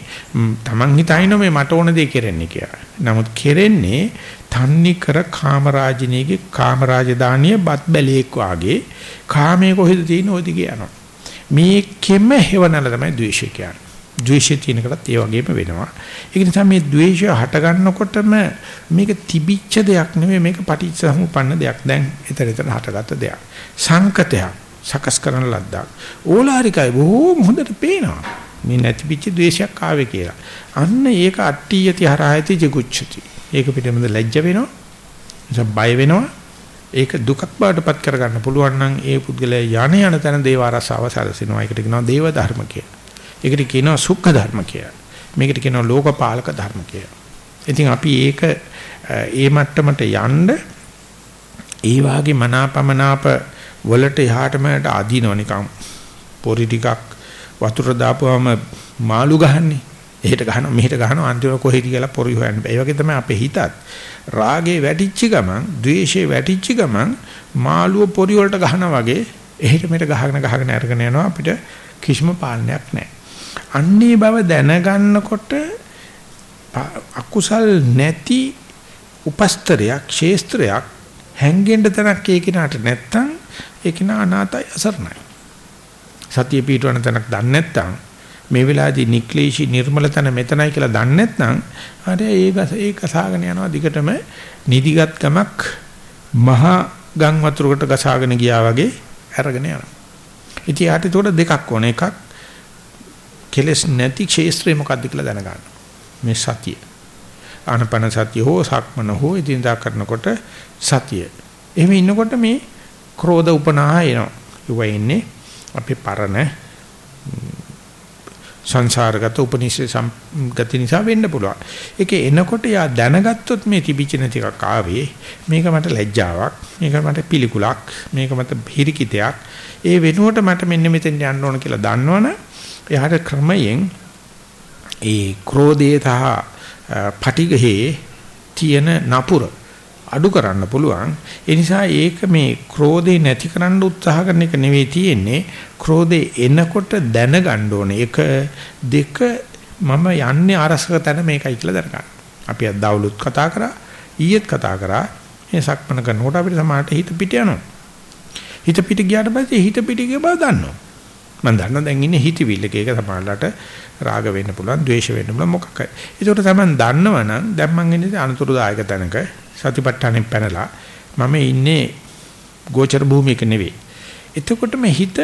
Taman හිතයිනෝ මේ මට ඕන දේ කෙරෙන්නේ කියලා. නමුත් කෙරෙන්නේ තන්නි කර කාමරාජිනීගේ කාමරාජධානිය බත් බැලේක් වාගේ කාමයේ කොහෙද තියෙන ඔය දිගේ යනවා. මේකෙම හේවනල තමයි ද්වේෂය කියන්නේ. ද්වේෂය තියෙනකටත් ඒ වගේම වෙනවා. ඒක නිසා මේ ද්වේෂය හට ගන්නකොටම මේක තිබිච්ච දෙයක් නෙමෙයි මේක පටිච්චසමුප්පන්න දෙයක්. දැන් ඊතර ඊතර හටගත්ත දෙයක්. සංකතයක්. සකස් කරන ලද්දක්. ඕලාරිකයි බොහෝම හොඳට පේනවා. මේ නැතිපිච්ච ද්වේෂයක් ආවේ කියලා. අන්න ඒක අට්ටියති හරහයති ජිගුච්ඡති. ඒක පිටමද ලැජ්ජ වෙනවා. නිසා බය වෙනවා. ඒක දුකක් බවටපත් කරගන්න පුළුවන් නම් ඒ පුද්ගලයා යණ යන තැන දේව ආරසාව සැලසෙනවා. ඒකට කියනවා දේව ධර්ම කියලා. ඒකට කියනවා සුඛ ධර්ම කියලා. මේකට කියනවා ලෝකපාලක ධර්ම කියලා. ඉතින් අපි ඒක ඒ මට්ටමට යන්න ඒ වාගේ මනාපමනාප වලට එහාට මට අදිනව නිකන් පොරි ටිකක් වතුර දාපුවම මාළු ගහන්නේ. එහෙට ගහනවා මෙහෙට ගහනවා අන්තිමට කොහෙද කියලා පොරි හොයන්න බෑ. ඒ වගේ තමයි අපේ හිතත්. රාගේ වැටිච්ච ගමන්, ද්වේෂේ වැටිච්ච ගමන් මාළුව පොරි වලට ගහනවා වගේ එහෙට මෙහෙට ගහගෙන ගහගෙන අරගෙන යනවා අපිට කිසිම පාලනයක් නැහැ. අන්නේ බව දැනගන්නකොට අකුසල් නැති උපස්තරයක්, ශේස්ත්‍රයක් හැංගෙන්න තැනක් ඒ කිනාට නැත්තම් ඒක නා අනාතයි අසරණයි. සතිය පිටවන තැනක් දන්නේ නැත්නම් මේ වෙලාවේදී නික්ලේශී නිර්මල තැන මෙතනයි කියලා දන්නේ නැත්නම් අර ඒක ඒක සාගෙන යනවා දිගටම නිදිගත් ගමක් මහා ගම් වතුරකට ගසාගෙන ගියා වගේ අරගෙන යනවා. ඉතින් යාට ඒකට දෙකක් ඕන එකක් කෙලස් නැති ක්ෂේත්‍රය මොකද්ද කියලා දැනගන්න. මේ සතිය. ආනපන සතිය හෝ සක්මන හෝ ඉදින්දා කරනකොට සතිය. එහෙම ඉන්නකොට මේ ක්‍රෝධ උපනාහ එනවා. ඒව ඉන්නේ අපේ පරණ සංසාරගත උපනිෂේ ගති නිසා වෙන්න පුළුවන්. ඒකේ එනකොට යා දැනගත්තොත් මේ තිබිච්ච නැති එකක් ආවේ. මේක මට ලැජ්ජාවක්. මේක මට පිළිකුලක්. මේක මට හිරිකිතයක්. ඒ වෙනුවට මට මෙන්න මෙතෙන් යන්න ඕන කියලා දන්නවනේ. එයාට ක්‍රමයෙන් ඒ ක්‍රෝධයේ සහ පටිඝේ තියෙන නපුර අඩු කරන්න පුළුවන්. ඒ නිසා ඒක මේ ක්‍රෝධේ නැති කරන්න උත්සාහ කරන එක නෙවෙයි තියෙන්නේ. ක්‍රෝධේ එනකොට දැනගන්න ඕනේ. එක දෙක මම යන්නේ අරසක තැන මේකයි කියලා දැනගන්න. අපි අද දවලුත් කතා කරා, ඊයේත් කතා කරා. මේ සක්මන කරනකොට අපිට සමාහට හිත පිට යනවා. හිත පිට ගියාට පස්සේ හිත පිට ගිය බව දන්නවා. මම දන්නවා දැන් ඉන්නේ හිතවිල්ලක. ඒක සමාහලට රාග වෙන්න පුළුවන්, ද්වේෂ වෙන්න පුළුවන් මොකක් හරි. ඒකට තමයි දන්නවනම් දැන් මම ඉන්නේ අනුතුරුදායක තැනක සතිපට්ඨානෙන් පැනලා මම ඉන්නේ ගෝචර භූමියක නෙවෙයි. එතකොට මේ හිත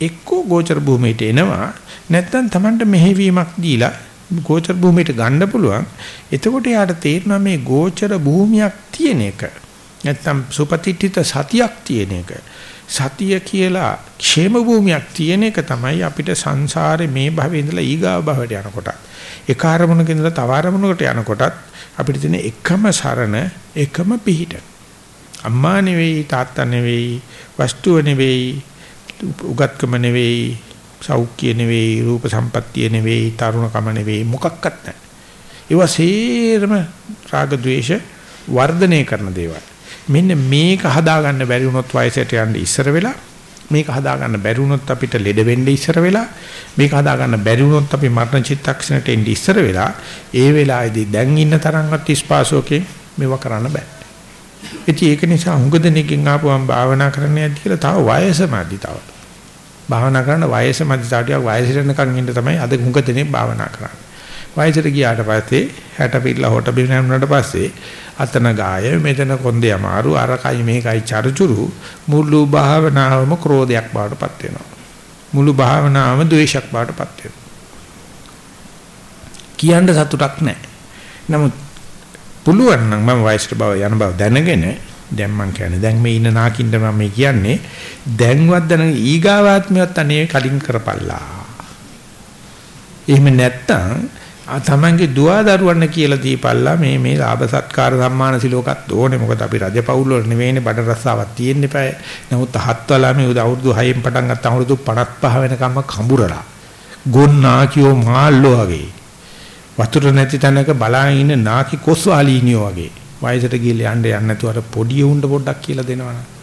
එක්කෝ ගෝචර භූමියට එනවා නැත්නම් Tamanට මෙහෙවීමක් දීලා ගෝචර භූමියට ගන්න පුළුවන්. එතකොට යාට තේරෙනවා මේ ගෝචර භූමියක් තියෙන එක. නැත්නම් සුපතිත්‍ිත සතියක් තියෙන එක. සතිය කියලා ക്ഷേම භූමියක් තියෙන එක තමයි අපිට සංසාරේ මේ භවයේ ඉඳලා ඊගාව භවයට යනකොට. එක අරමුණක ඉඳලා තව අරමුණකට යනකොටත් අපිට තියෙන එකම සරණ එකම පිහිට. අම්මා නෙවෙයි තාත්තා නෙවෙයි වස්තුව නෙවෙයි උගත්කම නෙවෙයි සෞඛ්‍ය නෙවෙයි රූප සම්පත්තිය නෙවෙයි තරුණකම නෙවෙයි මොකක්වත් නැහැ. ඒවා සේරම රාග ద్వේෂ වර්ධනය කරන දේවල්. මෙන්න මේක හදාගන්න බැරි වුණොත් වයසට යන්න ඉස්සර වෙලා මේක හදාගන්න බැරි වුණොත් අපිට ලෙඩ වෙන්න ඉස්සර වෙලා මේක හදාගන්න බැරි වුණොත් අපි මරණ චිත්තක්ෂණයට එන්න ඉස්සර වෙලා ඒ වෙලාවේදී දැන් ඉන්න තරම්වත් ඉස්පාසෝකේ මේව කරන්න බෑ. ඉතින් ඒක නිසා හුඟ දෙනෙක්ගෙන් ආපුවම භාවනා කරන්න යද්දි කියලා තව වයසමදි තව. භාවනා කරන වයසමදි තාටියක් වයසට යනකන් ඉන්න තමයි අද හුඟ දෙනෙක් භාවනා කරන්නේ. වයසට ගියාට පස්සේ 60 පිටලා හොට බිනනුනට පස්සේ අතන ගාය මෙතන කොන්දේ අමාරු අරකයි මේකයි චරුචුරු මුළු භාවනාවම ක්‍රෝධයක් බවටපත් වෙනවා. මුළු භාවනාවම ද්වේෂයක් බවටපත් වෙනවා. කියන්න සතුටක් නැහැ. නමුත් පුළුවන් නම් මම වයසට බව යන බව දැනගෙන දැන් මං කියන්නේ දැන් මේ ඉන්න නාකින්ද මම මේ කියන්නේ දැන්වත් දැන ඊගාවාත්මියවත් අනේ කලින් කරපල්ලා. එහෙම නැත්තම් තමන්ගේ දුව දරුවන්න කියලා දීපල්ලා මේ මේ ලාභ සත්කාර සම්මාන සිලෝකත් ඕනේ මොකද අපි රජපෞල් වල නෙවෙයිනේ බඩ රස්සාවක් තියෙන්න එපා. නමුත් හත්වලා මේ අවුරුදු 6න් පටන් ගත්ත අවුරුදු 55 වෙනකම්ම කඹුරලා. ගොන්නා කියෝ මාල්ලෝ වගේ. වතුර නැති තැනක බලාගෙන ඉන්න නාකි කොස්වාලීනියෝ වගේ. වයසට ගිහලා යන්න යන්න නැතුව අර පොඩි උණ්ඩ පොඩ්ඩක් කියලා දෙනවනේ.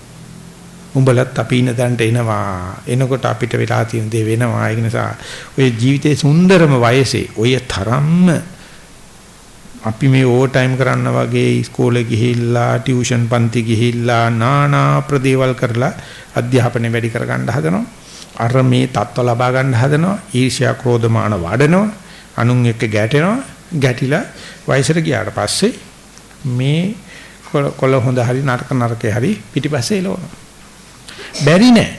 උඹලත් අපි ඉන්න තැනට එනවා. එනකොට අපිට වෙලා තියෙන දේ වෙනවා. ඒ නිසා ඔය ජීවිතේ සුන්දරම වයසේ ඔය තරම්ම අපි මේ ඕවර් ටයිම් කරන්න වගේ ඉස්කෝලේ ගිහිල්ලා ටියුෂන් පන්ති ගිහිල්ලා নানা ප්‍රදේවල් කරලා අධ්‍යාපනය වැඩි කරගන්න හදනවා. අර මේ තත්ත්ව ලබා ගන්න හදනවා. ඊර්ෂ්‍යා ක්‍රෝධමාන වඩනවා. අනුන් එක්ක ගැටෙනවා. ගැටිලා වයසට ගියාට පස්සේ මේ කොළ හොඳ හරි නරක නරකේ හරි පිටිපස්සේ එළවනවා. බැරි නෑ.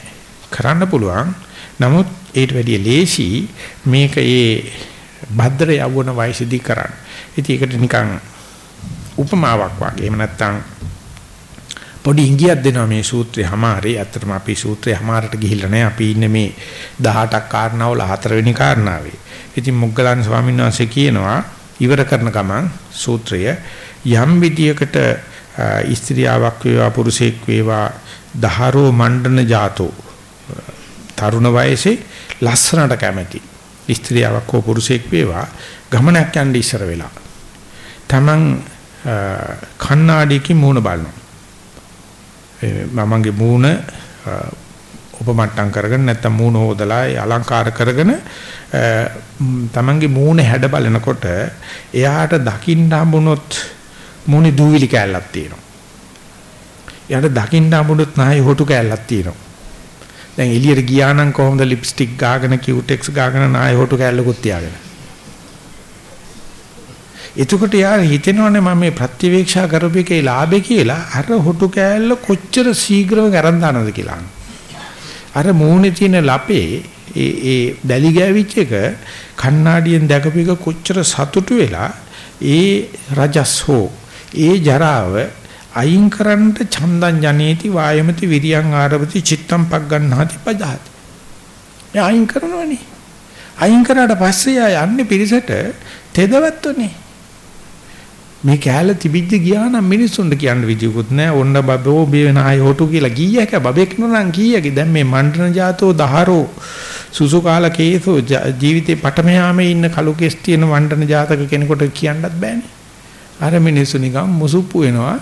කරන්න පුළුවන්. නමුත් ඊට වැඩිය ලේසි මේක ඒ භද්‍ර යවුන වයසදී කරන්න. ඉතින් ඒකට නිකන් උපමාවක් වගේ. එහෙම නැත්නම් පොඩි ඉංගියක් දෙනවා මේ සූත්‍රය හැමාරේ. ඇත්තටම අපි සූත්‍රය හැමාරට ගිහිල්ලා නැහැ. අපි ඉන්නේ මේ 18ක් කාරණාවල හතරවෙනි කාරණාවේ. ඉතින් මොග්ගලන් ස්වාමීන් වහන්සේ කියනවා ඉවර කරන ගමන් සූත්‍රය යම් විදියකට ස්ත්‍රියාවක් වේවා පුරුෂයෙක් වේවා දහරෝ මණ්ඩන ජාතෝ. තරුණ වයසේ ලස්සනට කැමැති. ස්ත්‍රියාවක් හෝ පුරුෂයෙක් වේවා. ගමනක් යන්න ඉස්සර වෙලා. Taman කණ්ණාඩියකින් මූණ බලනවා. මමගේ මූණ උපමට්ටම් කරගෙන නැත්තම් මූණ හොදලා අලංකාර කරගෙන තමන්ගේ මූණ හැඩ බලනකොට එයාට දකින්න හම්බුනොත් මූණේ දූවිලි කැල්ලක් තියෙනවා. එයාට දකින්න හම්බුනොත් නැහයි හොටු කැල්ලක් තියෙනවා. දැන් එළියට ගියා නම් කොහොමද ලිප්ස්ටික් ගාගෙන කියුටෙක්ස් ගාගෙන නැහයි හොටු කැල්ලකුත් තියාගෙන. එතකොට යාර හිතෙනවනේ මම මේ ප්‍රතිවේක්ෂා කරපු එකේ ලාභේ කියලා අර හොටු කෑල්ල කොච්චර ශීඝ්‍රව ගරන් දානවද කියලා. අර මූණේ තියෙන ලපේ ඒ ඒ දැලි ගෑවිච්ච එක කණ්ණාඩියෙන් දැකපු එක කොච්චර සතුටු වෙලා ඒ රජස් හෝ ඒ ජරාව අයින් කරන්නට චන්දං ජනේති වායමති විරියං ආරවති චිත්තම් පක් ගන්නාති පජාති. ඒ අයින් කරනවනේ. අයින් කරාට පස්සේ යන්නේ පිරිසට තෙදවත්වනේ. මේ කෑල්ල තිබිද්ද ගියා නම් මිනිස්සුන්ට කියන්න විදියකුත් නැහැ. ඔන්න බබෝ බේන ආය හොටු කියලා කීයක බබෙක් නෝනම් කීයක දැන් මේ මණ්ඩන ජාතෝ දහරෝ සුසු කාල කේසෝ ජීවිතේ පටමයාමේ ඉන්න කලු කෙස් තියෙන මණ්ඩන ජාතක කෙනෙකුට කියන්නත් බෑනේ. අර මිනිස්සු නිකන් මුසුප්පු වෙනවා.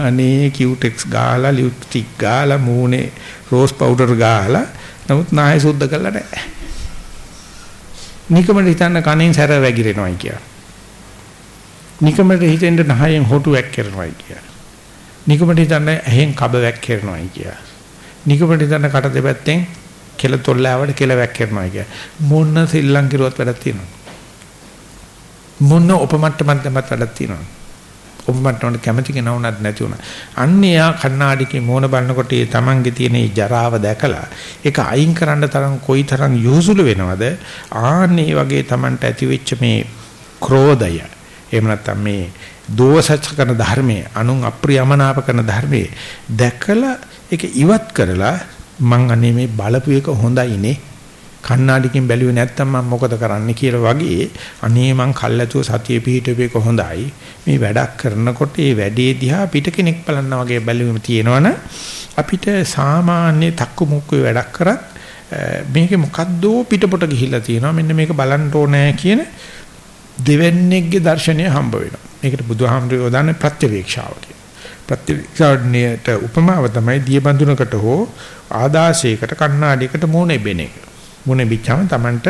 අනේ කියුටෙක්ස් ගාලා ලිප්ස්ටික් ගාලා මූණේ රෝස් පවුඩර් ගාලා නමුත් නාය සුද්ධ කළා නැහැ. නිකමට හිතන්න කණෙන් සැර වැగిරෙනවයි කියලා. නිකමට හිතෙන්න නහයෙන් හොටු වැක්කිරනවායි කියලා. නිකමට හිතන්න ඇහෙන් කබ වැක්කිරනවායි කියලා. නිකමට හිතන්න කට දෙපැත්තෙන් කෙල තොල්ලාවට කෙල වැක්කිරනවායි කියලා. මොන සිල්ලම් කිරුවත් වැඩක් තියෙනවා. මොන උපමට්ටමක් දෙමත් වැඩක් තියෙනවා. උපමට්ටමට කැමති කෙනවුනත් නැති වුණා. අන්න යා කණ්ණාඩිකේ මෝන බලනකොට ඒ තමන්ගේ තියෙන ඒ ජරාව දැකලා ඒක අයින් කරන්න තරම් කොයි තරම් යොසුළු වෙනවද? ආන්නේ වගේ තමන්ට ඇතිවෙච්ච මේ ක්‍රෝධය එහෙම නැත්නම් මේ දෝෂච කරන ධර්මයේ අනුන් අප්‍රියමනාප කරන ධර්මයේ දැකලා ඒක ඉවත් කරලා මං අනේ මේ බලපු එක හොඳයිනේ කණ්ණාඩියකින් බැලුවේ නැත්තම් මම මොකද කරන්න කියලා වගේ අනේ මං කල්ැතුව සතිය පිහිටුවේ එක හොඳයි මේ වැඩක් කරනකොට මේ වැඩේ දිහා පිට කෙනෙක් බලන්න වගේ බැලුවම තියෙනවනේ අපිට සාමාන්‍ය තක්කු මුක්කේ වැඩක් කරත් මේකේ මොකද්දෝ පිටපොට ගිහිල්ලා තියෙනවා මෙන්න මේක බලන්න ඕනේ කියන දෙවන්නේගේ දර්ශනය හම්බ වෙනවා. මේකට බුදුහාමුදුරුවෝ දාන්නේ ප්‍රත්‍යවේක්ෂාව කියලා. ප්‍රත්‍යවේක්ෂාණයට උපමාව තමයි දිය බඳුනකට හෝ ආදාසයකට කණ්ණාඩියකට මූණ එබෙන එක. මූණ බිච්චාම Tamanට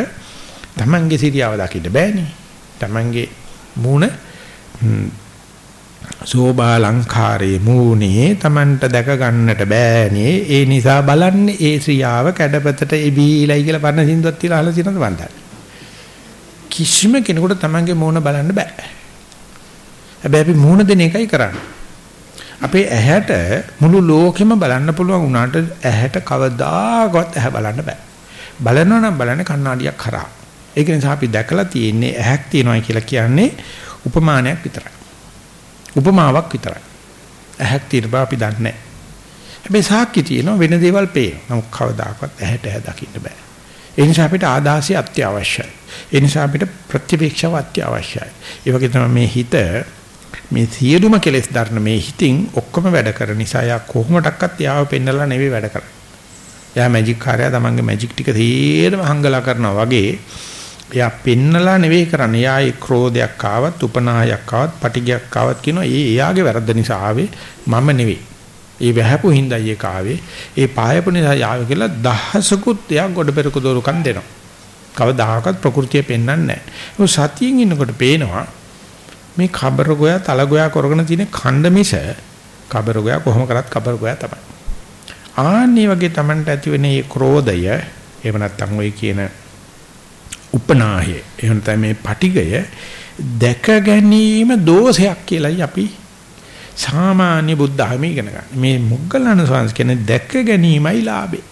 Tamanගේ සිරියාව දකින්න බෑනේ. Tamanගේ මූණ සෝබා ලංකාරේ මූණේ Tamanට දැක ගන්නට බෑනේ. ඒ නිසා බලන්නේ ඒ ශ්‍රියාව කැඩපතට එබීලයි කියලා පරණ සින්දුවක් තියලා අහලා තියෙනවද වන්දන. කිසිම කෙනෙකුට තමන්ගේ මූණ බලන්න බෑ. හැබැයි අපි මූණ දෙන එකයි කරන්නේ. අපේ ඇහැට මුළු ලෝකෙම බලන්න පුළුවන් වුණාට ඇහැට කවදාකවත් ඇහැ බලන්න බෑ. බලනවා නම් බලන්නේ කණ්ණාඩියක් කරා. ඒක නිසා අපි දැකලා තියෙන්නේ ඇහැක් තියෙනවා කියලා කියන්නේ උපමානයක් විතරයි. උපමාවක් විතරයි. ඇහැක් තියෙන බව අපි දන්නේ නැහැ. හැබැයි සාක්ෂි තියෙනවා වෙන දේවල් පේනවා. නමුත් කවදාකවත් ඇහැට ඇහැ දකින්න බෑ. ඒ නිසා අපිට ආදාසිය අත්‍යවශ්‍යයි. ඒ නිසා අපිට ප්‍රතිවේක්ෂාව අත්‍යවශ්‍යයි. ඒ වගේ තමයි මේ හිත මේ සියලුම කෙලෙස් දරන මේ හිතින් ඔක්කොම වැඩ කරන නිසා යා කොහොමඩක්වත් යාව පෙන්නලා නෙවෙයි වැඩ කරන්නේ. එයා මැජික් කාර්යය තමන්ගේ මැජික් ටික තේරම හංගලා කරනවා වගේ එයා පෙන්නලා නෙවෙයි කරන්නේ. එයා ඒ ක්‍රෝධයක් ආවත්, උපනාහයක් ආවත්, පටිගයක් ආවත් කියනවා ඒ එයාගේ වැරද්ද නිසා ආවේ මම නෙවෙයි. ඒ වැහපු හින්දායි ඒක ආවේ. ඒ පායපු නිසා යාවේ කියලා දහසකුත් එයා ගොඩ පෙරක දොරුකම් දෙනවා. කවදාහකත් ප්‍රകൃතිය පෙන්වන්නේ නැහැ. සතියෙන් ඉන්නකොට පේනවා මේ කබර ගෝයා තල ගෝයා කරගෙන තියෙන ඛණ්ඩ මිස කබර ගෝයා කොහොම කරත් කබර ගෝයා තමයි. ආන්නේ වගේ Tamanට ඇති වෙන මේ ක්‍රෝධය එහෙම නැත්නම් ඔය කියන උපනාහය එහෙම නැත්නම් මේ පටිගය දැක ගැනීම දෝෂයක් කියලායි අපි සාමාන්‍ය බුද්ධ ධර්ම ඉගෙන ගන්න. මේ මොග්ගලණ සංස් කියන්නේ දැක ගැනීමයි ලාභේ.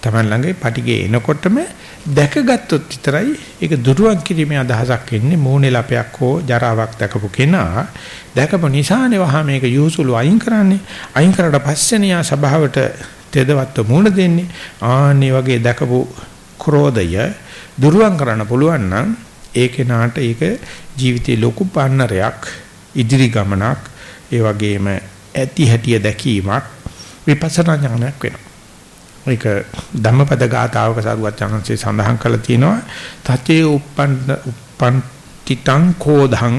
Taman ළඟේ පටිගේ එනකොටම දැකගත්තොත් විතරයි ඒක දුරුවන් කිරීමේ අදහසක් එන්නේ මූණේ ලපයක් හෝ ජරාවක් දැකපු කෙනා දැකපු නිසානේ වහා මේක යොසුළු අයින් කරන්නේ. අයින් කරලා පස්සේ න්යා සභාවට තෙදවත්ව මූණ දෙන්නේ. ආන්නේ වගේ දැකපු ක්‍රෝධය දුරුවන් කරන්න පුළුවන් නම් ඒ කෙනාට ඒක ජීවිතේ ලොකු පන්නරයක් ඉදිරි ගමනක් ඒ වගේම ඇති හැටිය දැකීමක් විපස්සනා ඥානයක් වෙනවා. ඒක ධම්මපද ගාතාවක සරුවත් චානන්සේ සඳහන් කරලා තියෙනවා. තචේ uppන් uppන් තිතං කෝධං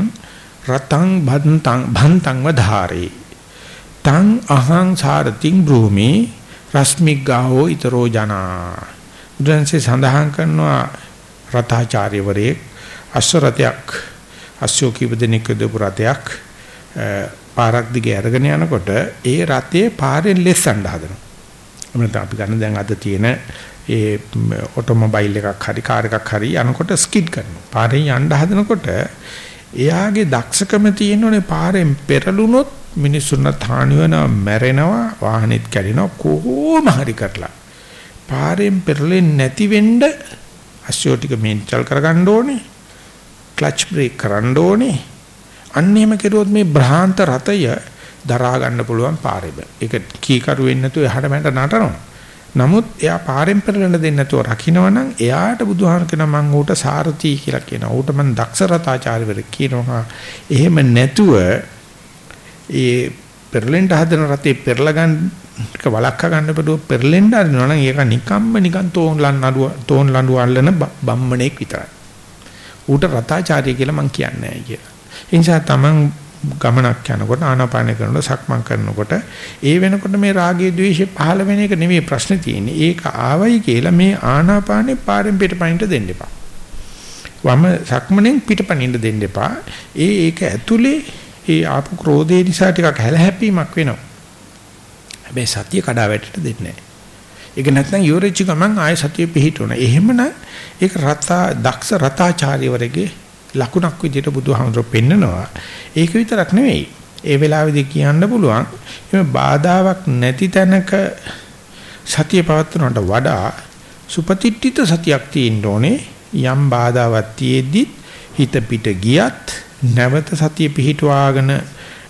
රතං බන්තං භන්තං වධාරේ. තං අහං සාරතිං භූමි රශ්මිග්ගාහෝ ඊතරෝ ජනා. බුදුන්සේ සඳහන් කරනවා රතාචාර්යවරේ අශ්වරතයක් අශ්වෝ කීපදෙනෙක් දපු රතයක් පාරක් දිගේ අරගෙන යනකොට ඒ රතේ පාරෙන් ලෙස්සන්න හදනවා එමෙන්න අපි ගන්න දැන් අද තියෙන ඒ ඔටෝමොබයිල් එකක් හරි කාර් එකක් හරි යනකොට ස්කිඩ් කරනවා. පාරෙන් යන්න හදනකොට එයාගේ දක්ෂකම තියෙනෝනේ පාරෙන් පෙරළුනොත් මිනිස්සුන්ට හානි වෙනවා, මැරෙනවා, වාහනෙත් කැඩෙනවා කොහොම හරි කරලා. පාරෙන් පෙරලෙන්නේ නැති වෙන්න අශ්වෝ ටික මේන්චල් කරගන්න ඕනේ. ක්ලච් බ්‍රේක් කරන්න ඕනේ. අන්න එහෙම කෙරුවොත් මේ බ්‍රහාන්ත රතය දරා ගන්න පුළුවන් පාරෙබ. ඒක කීකරු වෙන්නේ නැතුව එහාට මෙහාට නටනවා. නමුත් එයා පාරෙන් පෙරලෙන්න දෙන්නේ නැතුව රකින්නවනම් එයාට බුදුහාම කියන මං ඌට සාරති කියලා කියනවා. ඌට මං දක්ෂ රතාචාර්යවරයෙක් කියනවා. එහෙම නැතුව ඒ පෙරලෙන්න හදන රතේ පෙරලා ගන්න එක වලක්ක ගන්න බඩුව පෙරලෙන්න හදනවා නම් ඒක නිකම්ම නිකන් තෝන් ලන්නඩුව තෝන් ලඬුව අල්ලන බම්මණෙක් විතරයි. ඌට රතාචාර්ය කියලා මං කියන්නේ නැහැ කියලා. ඒ නිසා තමන් ගමනක් යනකොට ආනාපාන කරනකොට සක්මන් කරනකොට ඒ වෙනකොට මේ රාගයේ ද්වේෂය පහළ වෙන එක නෙවෙයි ප්‍රශ්නේ තියෙන්නේ. ඒක ආවයි කියලා මේ ආනාපානේ පාරෙන් පිටපයින්ට දෙන්න එපා. වම සක්මණෙන් පිටපනින්න දෙන්න එපා. ඒ ඒක ඇතුලේ ඒ ආපු ක්‍රෝධේ නිසා ටිකක් හැලහැප්පීමක් වෙනවා. හැබැයි සතිය කඩා වැටෙන්න දෙන්නේ නැහැ. ඒක නැත්නම් යෝරෙච්ච ගමන් ආය සතිය පිහිටුන. එහෙමනම් ඒක රතා දක්ෂ රතාචාර්යවරගේ ලකුණක් විදිහට බුදුහාමුදුරුවෝ පෙන්නනවා. ඒක විතරක් නෙවෙයි. ඒ වෙලාවේදී කියන්න පුළුවන් එimhe බාධාවක් නැති තැනක සතිය පවත්වනට වඩා සුපතිට්ඨිත සතියක් තියෙන්න ඕනේ. යම් බාධාවක් තියෙද්දි හිත පිට ගියත් නැවත සතිය පිහිටවාගෙන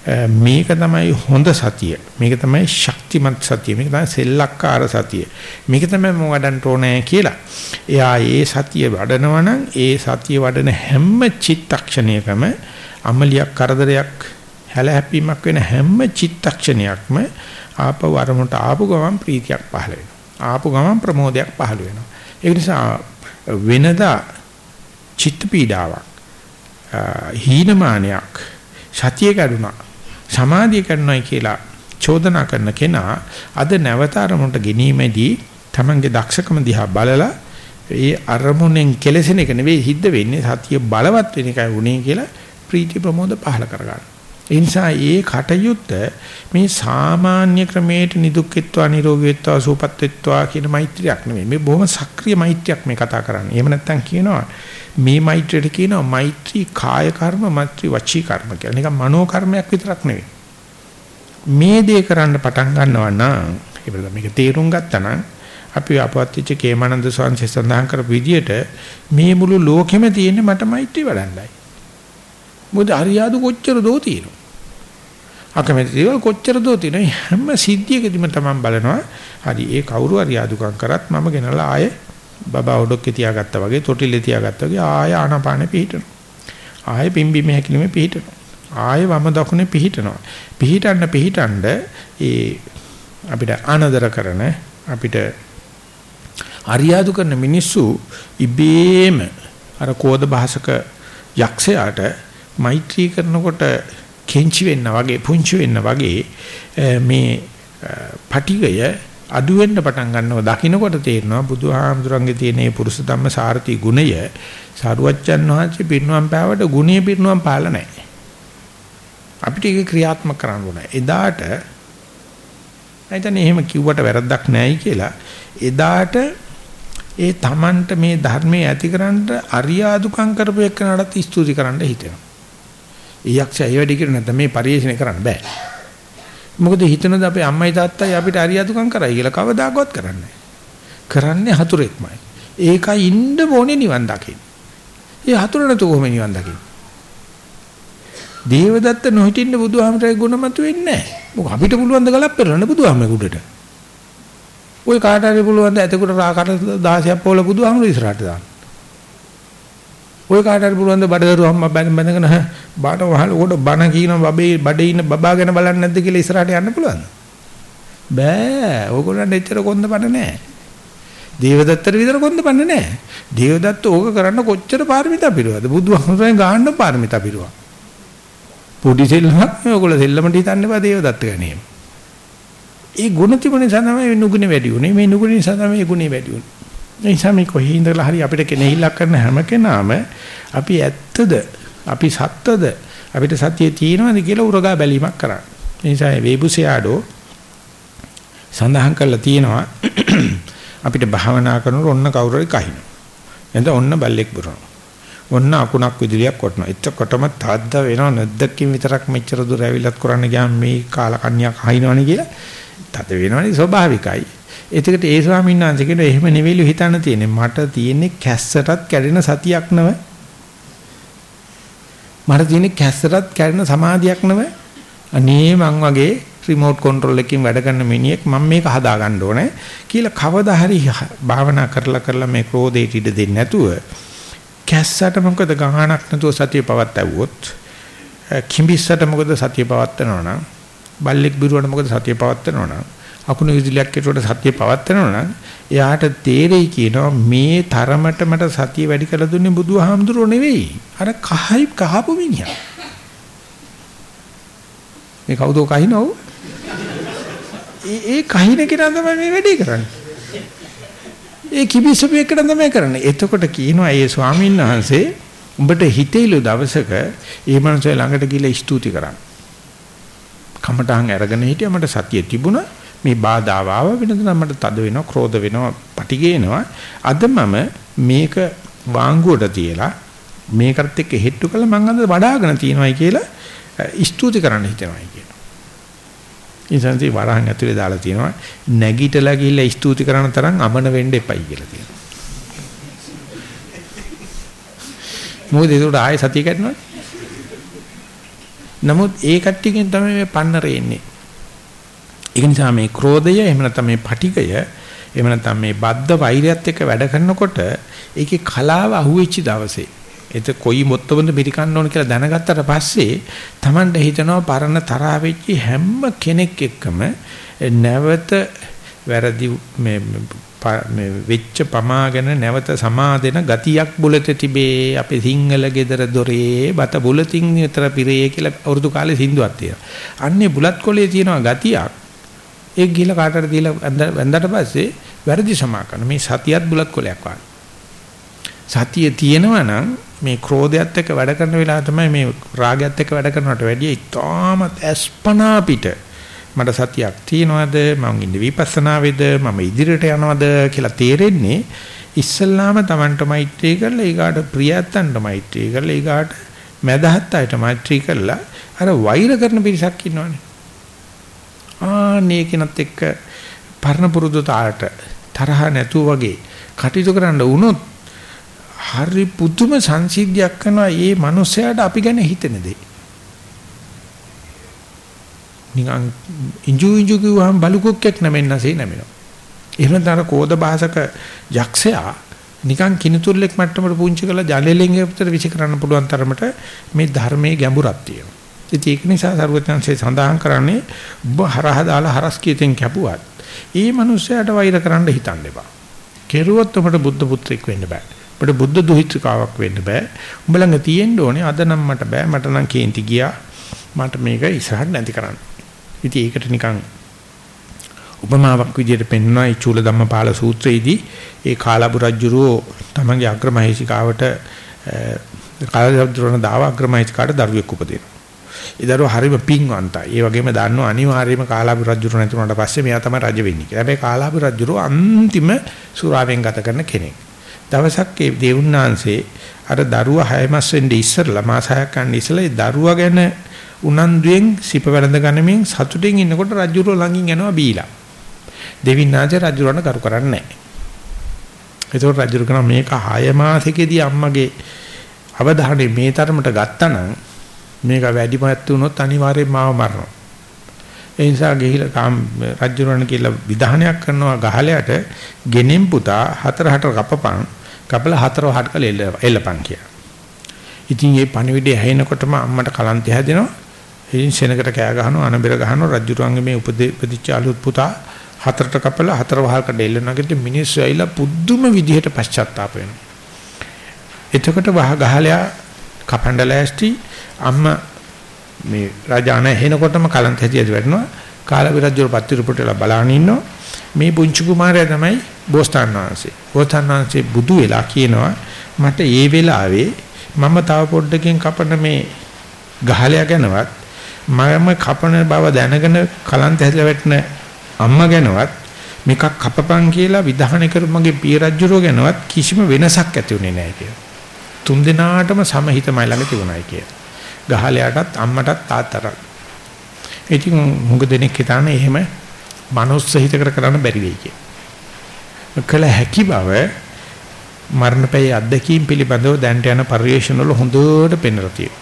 මේක තමයි හොඳ සතිය. මේක තමයි ශක්තිමත් සතිය. මේක තමයි සෙල්ලක්කාර සතිය. මේක තමයි මම වඩන්න ඕනේ කියලා. එයා ඒ සතිය වඩනවා නම් ඒ සතිය වඩන හැම චිත්තක්ෂණයකම අමලියක් කරදරයක් හැලහැප්පීමක් වෙන හැම චිත්තක්ෂණයක්ම ආපව අරමුණට ආපු ගමන් ප්‍රීතියක් පහළ වෙනවා. ආපු ගමන් ප්‍රමෝදයක් පහළ වෙනවා. ඒ නිසා වෙනදා චිත්ත පීඩාවක් හීනමානයක් සතිය කරුණා සමාධිය කරනයි කියලා චෝදනා කරන කෙනා අද නැවත අරමුණට ගෙනීමේදී තමන්ගේ දක්ෂකම දිහා බලලා ඒ අරමුණෙන් කෙලසෙන එක නෙවෙයි හිද්ද වෙන්නේ සතිය බලවත් වෙන එකයි උනේ කියලා ප්‍රීති ප්‍රමෝද පහල කරගන්න. ඒ නිසා ඒ කටයුත්ත මේ සාමාන්‍ය ක්‍රමයට නිදුක්කත්වා නිරෝගීත්වා සුවපත්ත්වා කියන මෛත්‍රියක් නෙවෙයි. මේ බොහොම සක්‍රීය මෛත්‍රියක් මේ කතා කරන්නේ. එහෙම නැත්නම් කියනවා මේ මෛත්‍රියට කියනවා මෛත්‍රී කාය කර්ම මෛත්‍රී වචී කර්ම කියලා. නිකන් මනෝ කර්මයක් විතරක් නෙවෙයි. මේ දේ කරන්න පටන් ගන්නවා නම් ඒකට මේක තේරුම් ගත්තා නම් අපි අපවත්ච්ච කේමානන්ද ස්වාමීන් සඳහන් කරපු විදිහට මේ මුළු ලෝකෙම තියෙන්නේ මට මෛත්‍රී වඩන්නයි. මොකද අරියාදු කොච්චර දෝ තියෙනවා. අකමැති දේවල් කොච්චර දෝ තියෙනවා. හැම සිද්ධියකදීම තමයි බලනවා. හරි ඒ කවුරු අරියාදුකම් කරත් මම ගෙනලා ආයේ බබා ඔඩොක්කේ තියාගත්තා වගේ තොටිල්ලේ තියාගත්තා වගේ ආය ආනාපානෙ පිහිටනවා. ආය පිම්බීම හැකිලිමේ පිහිටනවා. ආය වම දකුණේ පිහිටනවා. පිහිටන්න පිහිටන්න ඒ අපිට අනදර කරන අපිට අරියාදු කරන මිනිස්සු ඉබේම අර කෝද භාෂක යක්ෂයාට මෛත්‍රී කරනකොට කෙන්චි වෙන්න වගේ පුංචි වෙන්න වගේ මේ පටිගය අඩු වෙන්න පටන් ගන්නවා දකින්නකොට තේරෙනවා බුදුහාමුදුරන්ගේ තියෙන මේ පුරුෂ ධම්ම සාරති ගුණය සරුවච්චන් වහන්සේ පිරිනුවම් පෑවට ගුණය පිරිනුවම් පාල නැහැ. අපිට ඒක ක්‍රියාත්මක කරන්න ඕනේ. එදාට නැත්නම් එහෙම කිව්වට වැරද්දක් නැහැයි කියලා. එදාට ඒ Tamanට මේ ධර්මයේ ඇතිකරන්න අරියාදුකම් කරපු එක්කනටත් ස්තුති කරන්න හිතෙනවා. ඒ යක්ෂය ඒ වැඩි කිරු නැත්නම් මේ පරිශීලනය කරන්න බෑ. මොකද හිතනද අපේ අම්මයි තාත්තයි අපිට අරියාදුකම් කරයි කියලා කවදාකවත් කරන්නේ කරන්නේ හතුරෙක්මයි. ඒකයි ඉන්න ඕනේ නිවන් දකින්න. ඒ හතුර නැතු කොහොම නිවන් දකින්න? දේවදත්ත නොහිටින්න බුදුහාමරේ ගුණමතු වෙන්නේ නැහැ. මොකද අපිට පුළුවන් ද ගලක් පෙරලන්න බුදුහාමරේ උඩට. ওই කාට හරි පුළුවන් ද එතකොට රාකට 16ක් පොළ බුදුහාමරේ ඉස්සරහට දාන්න. ওই කාට හරි පුළුවන් ද බඩදරු අම්මා බැඳගෙන බාට වහල උඩ බණ කියන බබේ බඩේ ඉන්න බබා ගැන බලන්නේ නැද්ද කියලා ඉස්සරහට යන්න පුළුවන්. බෑ. ඕගොල්ලන්ට එච්චර කොන්ද බණ නැහැ. දේවදත්තට විතර කොන්ද බණ නැහැ. දේවදත්ත ඕක කරන්න කොච්චර පාරමිතා පිරුවද? බුදුහාමරෙන් ගාන්න පාරමිතා පිරුවා. පොඩි සෙල්ලමක් මේගොල්ලෝ සෙල්ලමට හිතන්න එපා දේවදත්ත ගැනීම. ඒ ගුණ තිබුණ නිසා තමයි මේ නුගුණ වැඩි උනේ. මේ නුගුණ නිසා තමයි මේ ගුණේ වැඩි උනේ. ඒ නිසා මේ කොහේ ඉඳලා හරි අපිට කෙනෙහිලක් කරන හැම කෙනාම අපි ඇත්තද අපි සත්‍යද අපිට සත්‍යය තියෙනවද කියලා උරගා බැලීමක් කරා. ඒ නිසා වේබුසයාඩෝ සඳහන් කරලා තියෙනවා අපිට භාවනා කරනකොට ඔන්න කවුරු හරි කහිනවා. එතන ඔන්න බල්ලෙක් බුරනවා. ඔන්න අකුණක් විදුලියක් කොටනවා. එතකොටම තාද්ද වෙනව නැද්දකින් විතරක් මෙච්චර දුර ඇවිලත් කරන්න ගියාම මේ කාලකන්‍යක් හයින්නවනේ කියලා. තද වෙනවනේ ස්වභාවිකයි. එතකොට ඒ ස්වාමීන් වහන්සේ කියන එහෙම නෙවෙයිලු හිතන්න තියෙන්නේ. මට තියෙන්නේ කැස්සටත් කැඩෙන සතියක් නව. මට තියෙන්නේ කැස්සටත් කැඩෙන සමාධියක් නව. අනේ මං වගේ රිමෝට් කන්ට්‍රෝල් එකකින් වැඩ කරන මිනිහෙක් මම මේක හදා ගන්න ඕනේ කියලා කවදා හරි භාවනා කරලා කරලා මේ ක්‍රෝධයට ඉඩ දෙන්නේ නැතුව කැස්සට මොකද ගහනක් නැතුව සතිය පවත්වුවොත් කිඹිස්සට මොකද සතිය පවත්වනවා නම් බල්ලෙක් බිරුවට මොකද සතිය පවත්වනවා නම් අකුණු විදුලියක් කෙරුවට සතිය පවත්වනවා නම් එයාට තේරෙයි කියනවා මේ තරමට මට සතිය වැඩි කරලා දුන්නේ බුදුහාමුදුරුවෝ නෙවෙයි අර කහයි කහපු මිනිහා මේ කවුද කහිනව ඒ ඒ කහින කෙනා තමයි මේ වැඩේ කරන්නේ ඒ කිවිසපු එකට තමයි කරන්නේ. එතකොට කියනවා ඒ ස්වාමීන් වහන්සේ උඹට හිතෙයිලු දවසක ඒ මනුස්සය ළඟට ගිහලා ස්තුති කරන්න. කමටහන් අරගෙන හිටියා මට සතිය තිබුණා. මේ බාධාව ආව වෙනද මට තද වෙනවා, ක්‍රෝධ වෙනවා, පටිගේනවා. අද මම මේක වාංගුවට තියලා මේකට එක්ක හෙට්ටු කළා මං අද වඩාගෙන තියනවායි කියලා ස්තුති කරන්න හිතනවායි කියලා. ඉතින්සන්ති වරහන් ඇතුලේ දාලා තියෙනවා නැගිටලා ගිහිල්ලා ස්තුති කරන තරම් අමන වෙන්න එපයි කියලා තියෙනවා. මොකද ඒකට ආයෙ සතිය කැඩනවා. නමුත් ඒ කට්ටියකින් තමයි මේ පන්නරේ එන්නේ. ඒක නිසා මේ ක්‍රෝධය එහෙම නැත්නම් මේ පටිකය එහෙම නැත්නම් මේ බද්ධ වෛරයත් එක්ක වැඩ කරනකොට ඒකේ කලාව අහුවෙච්ච දවසේ එත කොයි මොත්තබඳ මිරිකන්න ඕන කියලා දැනගත්තට පස්සේ Tamanට හිතනවා පරණ තරහ වෙච්ච හැම කෙනෙක් එක්කම නැවත වැරදි මේ මේ වෙච්ච පමාගෙන නැවත සමාදෙන ගතියක් බුලත තිබේ අපේ සිංහල ගෙදර දොරේ බත බුලතින් විතර පිරේ කියලා අවුරුදු කාලේ සින්දුවක් තියෙනවා. අන්නේ බුලත් කොලේ තියෙනවා ගතියක්. ඒක ගිහලා කාටට දීලා වැඳ පස්සේ වැරදි සමා කරන මේ සතියත් බුලත් කොලයක් වගේ. සතිය තියෙනවා නම් මේ ක්‍රෝධයත් එක්ක වැඩ කරන වෙලාව තමයි මේ රාගයත් එක්ක වැඩ කරනවට වැඩිය ඉතාමත් අස්පනා පිට. මට සතියක් තියනවාද? මම ඉන්නේ විපස්සනාවේද? මම ඉදිරියට යනවාද කියලා තේරෙන්නේ ඉස්සල්ලාම Tamanට මෛත්‍රී කරලා ඊගාට ප්‍රියයන්ට මෛත්‍රී කරලා ඊගාට මැදහත් අයට මෛත්‍රී කරලා අර වෛර කරන පිරිසක් ඉන්නවනේ. ආන්නේ කෙනත් එක්ක පරණ පුරුදු තාලට තරහ නැතුව වගේ කටයුතු කරන්න වුණොත් හරි පුදුම සංසිද්ධියක් කරනවා මේ මිනිස්යාට අපි ගැන හිතෙන දේ. නිකන් ඉංජු ඉංජු කිව්වහම බලුකොක්කෙක් නැමෙන්නසේ නැමෙනවා. එහෙම නැත්නම් කෝද භාෂක යක්ෂයා නිකන් කිනිතුල්ලෙක් මට්ටමට පුංචි කරලා ජලෙලෙන් විතර විශ් කරන්න පුළුවන් තරමට මේ ධර්මයේ ගැඹුරක් තියෙනවා. ඉතින් ඒක නිසා සරුවත්‍යංශේ සඳහන් කරන්නේ ඔබ හරහා දාලා හරස් කීතෙන් කැපුවත් ඒ මනුස්සයාට වෛර කරන්න හිතන්න එපා. කෙරුවොත් ඔබට බුද්ධ පුත්‍රෙක් වෙන්න බෑ. ඔබට බුද්ධ දුහිතකාවක් වෙන්න බෑ. උඹ ළඟ තියෙන්න ඕනේ අද නම් මට බෑ මට නම් කේන්ති ගියා. මට මේක ඉස්සරහට නැති කරන්න. ඉතින් ඒකට නිකන් උපමාවක් විදිහට පෙන්වනවා ඒ චූල ධම්මපාල සූත්‍රයේදී ඒ කාලබු රජුරෝ තමන්ගේ අග්‍රමහේසිකාවට කාලබුරණ දාව අග්‍රමහේසිකාට දරුවෙක් උපදිනවා. ඒ දරුවා හරිම පිංවන්තයි. ඒ වගේම දන්නවා අනිවාර්යයෙන්ම කාලාබු රජුර නැති වුණාට පස්සේ මෙයා තමයි රජ වෙන්නේ කියලා. හැබැයි කාලාබු රජුරෝ අන්තිම සුරාවෙන් ගත කරන කෙනෙක්. දවසක් ඒ දේවුන්නාංශේ අර දරුවා 6 මාස වෙන්න ඉස්සරලා මාස 6ක් යන ඉස්සලා ඒ දරුවා ගැන උනන්දුවෙන් සිප වැළඳ ගනිමින් සතුටින් ඉන්නකොට රජුරෝ ළඟින් යනවා බීලා. දෙවින්නාංශේ රජුරවන්න කරු කරන්නේ නැහැ. ඒතකොට රජුර කරන මේක 6 මාසෙකදී අම්මගේ අවධානය මේ තරමට ගත්තනම් මේක වැඩිමත් වුණොත් අනිවාර්යෙන් මාව මරනවා. ඒ නිසා ගිහිලා තාම රජුරණ කියලා විධානයක් කරනවා ගහලයට ගෙනෙන් පුතා හතර හතර කපපන් කපලා හතර වහට කළ එල්ලපන් කියලා. ඉතින් මේ පණිවිඩය ඇහෙනකොටම අම්මට කලන්තය හැදෙනවා. ඉතින් සෙනකට කෑ ගහනවා අනබෙර ගහනවා රජුරන්ගේ මේ උපදිච්ච අලුත් පුතා හතරට කපලා හතර වහකට එල්ලනකට මිනිස්සු ඇවිල්ලා පුදුම විදිහට පශ්චාත්තාප වෙනවා. එතකොට වහ ගහලයා කපණ්ඩ ලෑස්ටි අම්මා මේ රජාන එනකොටම කලන්ත හැදියද වැටෙනවා. කාලවි රජුර පත්තිරුපුටලා බලාගෙන ඉන්නවා. මේ පුංචි කුමාරයා තමයි බෝසතාන් වහන්සේ. බෝසතාන් වහන්සේ බුදු වෙලා කියනවා මට ඒ වෙලාවේ මම තව පොඩ්ඩකින් කපන මේ ගහලයා ගැනවත් මම කපන බව දැනගෙන කලන්ත හැදලා වැටෙන අම්මා ගැනවත් මේකක් කපපන් කියලා විධානය කරු මගේ පිය රජුරෝ ගැනවත් කිසිම වෙනසක් ඇති වුණේ නැහැ කියලා. තුන් දිනාටම සමහිතමයි ළඟ තිබුණායි කියලා. ගහලයටත් අම්මටත් තාත්තටත්. ඉතින් මුග දෙනෙක් හිතන්නේ එහෙම මනුස්ස හිතකර කරන්න බැරි වෙයි කියලා. කළ හැකි බව මරණපේ අත්දැකීම් පිළිබඳව දැනට යන පරිශ්‍රණ වල හොඳට පෙන්වලා තියෙනවා.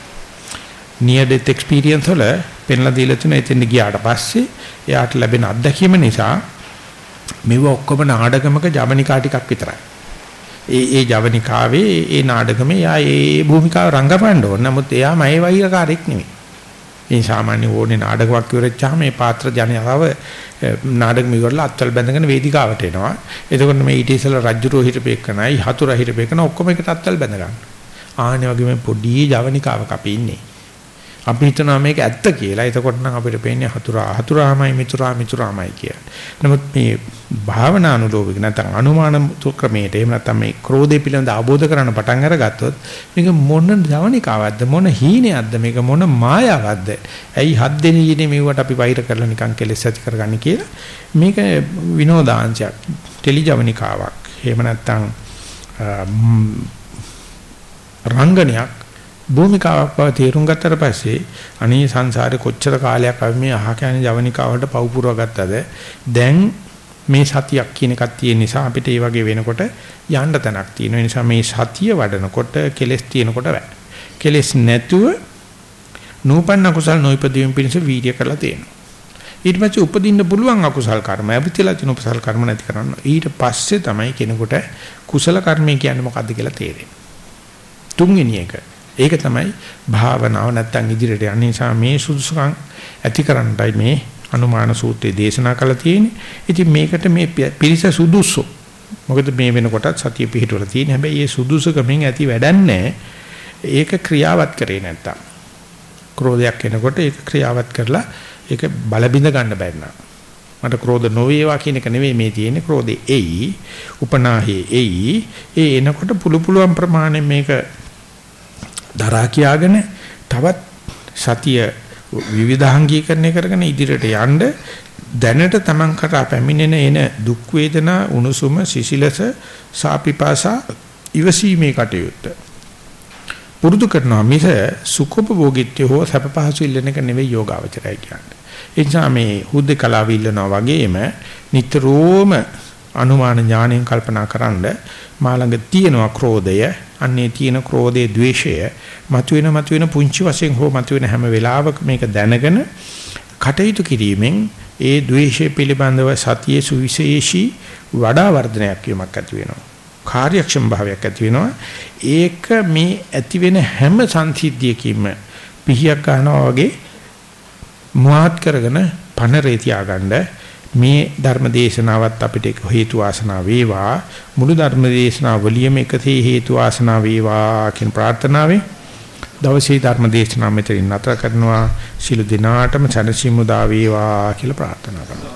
near death experience වල පෙන්ලා දීලා තියෙන එතෙන් ගියාට පස්සේ එයාට ලැබෙන අත්දැකීම නිසා මෙව ඔක්කොම නාඩගමක ජවනිකා ටිකක් විතරයි. ඒ ඒ ජවනිකාවේ ඒ නාඩගමේ යා ඒ භූමිකාව රංගපන්න ඕන. නමුත් එයා මගේ වෛරකාරයෙක් නෙමෙයි. මේ සාමාන්‍ය ඕනේ නාඩගමක් ඉවරච්චාම මේ පාත්‍ර ජනයාව නාඩගම ඉවරලා අත්වල බැඳගෙන වේදිකාවට එනවා. එතකොට මේ ඊට ඉස්සෙල්ලා රජුරෝ හිටපේකනයි හතුරා හිටපේකන ඔක්කොම එකට අත්වල බැඳ ගන්න. ආහනේ වගේ මේ පොඩි ජවනිකාවක් අපි ඉන්නේ. අපි හිතනවා මේක ඇත්ත කියලා. එතකොට නම් අපිට පේන්නේ හතුරා හතුරාමයි මිතුරා මිතුරාමයි කියලා. නමුත් මේ භාවනානුලෝභික නැත්නම් අනුමාන ක්‍රමයට එහෙම නැත්නම් මේ ක්‍රෝධය පිළිබඳ අවබෝධ කරගන්න පටන් අරගත්තොත් මේක මොන ජවනිකාවක්ද මොන හීනයක්ද මේක මොන මායාවක්ද? ඇයි හත් දෙනියේ මෙවට අපි වෛර කරලා නිකන් කෙලෙස් ඇති කරගන්නේ කියලා. මේක විනෝදාංශයක්. ටෙලි ජවනිකාවක්. එහෙම නැත්නම් රංගනයක් භූමිකාවක් බව තේරුම් ගත්තට පස්සේ අනේ සංසාරේ කොච්චර කාලයක් අපි මේ අහ කියන්නේ ජවනිකාවට පව් පුරව ගත්තද? දැන් මේ සතියක් කියන එකක් තියෙන නිසා අපිට ඒ වගේ වෙනකොට යන්න තැනක් තියෙන නිසා මේ සතිය වඩනකොට කෙලස් තියෙනකොට බෑ. කෙලස් නැතුව නූපන්න කුසල් නොයිපදීම් පිණිස වීර්ය කරලා තියෙනවා. ඊට පස්සේ උපදින්න පුළුවන් අකුසල් කර්ම ඇවිත්ලා තියෙන කුසල් කර්ම නැති කරන්න. ඊට පස්සේ තමයි කෙනෙකුට කුසල කර්මය කියන්නේ මොකද්ද කියලා තේරෙන්නේ. තුන්වෙනි එක. ඒක තමයි භාවනාව නැත්තම් ඉදිරියට යන නිසා මේ සුදුසුකම් ඇති කරන්නයි මේ අනුමාන සූත්‍රයේ දේශනා කළා තියෙන්නේ. ඉතින් මේකට මේ පිරිස සුදුසු. මොකද මේ වෙනකොට සතිය පිහිටවල තියෙන හැබැයි මේ සුදුසුකමින් ඇති වැඩන්නේ ඒක ක්‍රියාවත් කරේ නැත්තම්. ක්‍රෝධයක් එනකොට ඒක ක්‍රියාවත් කරලා ඒක බල බිඳ ගන්න බැරි මට ක්‍රෝධ නොවේවා කියන එක නෙවෙයි මේ තියෙන්නේ ක්‍රෝධේ එයි උපනාහේ එයි ඒ එනකොට පුළු පුළුවන් ප්‍රමාණය මේක දරා කියාගෙන තවත් සතිය විවිධාංගීකරණය කරගෙන ඉදිරියට යන්න දැනට Taman කරා පැමිණෙන එන දුක් වේදනා උණුසුම සිසිලස සාපිපාසා ඉවසීමේ කටයුත්ත පුරුදු කරනවා මිස සුඛෝපභෝගීත්වය හෝ සැප පහසු ඉල්ලන එක නෙවෙයි යෝගාවචරය කියන්නේ. ඒ නිසා මේ හුද්දකලාව ඉල්ලනවා වගේම නිතරම අනුමාන ඥාණයෙන් කල්පනා කරන්න මා ළඟ තියෙන ක්‍රෝධය. අන්නේ තියෙන ක්‍රෝධයේ द्वේෂය මතුවෙන මතුවෙන පුංචි වශයෙන් හෝ මතුවෙන හැම වෙලාවක මේක දැනගෙන කටයුතු කිරීමෙන් ඒ द्वේෂය පිළිබඳව සතියේ සුවිශේෂී වඩා වර්ධනයක් වීමක් ඇති වෙනවා. කාර්යක්ෂම භාවයක් ඇති වෙනවා. ඒක මේ ඇති වෙන හැම සංසිද්ධියකින්ම පිහියක් ගන්නවා වගේ මුවාත් කරගෙන පනරේ තියාගන්න මේ ධර්ම දේශනාවත් අපිට හේතු වාසනා වේවා. මුළු ධර්ම දේශනාවලියම එකසේ හේතු වාසනා වේවා කියන ප්‍රාර්ථනාවෙන් දවසේ ධර්ම දේශනාව මෙතනින් නතර කරනවා. ශිළු දිනාටම සනසිමුදා වේවා කියලා ප්‍රාර්ථනා කරනවා.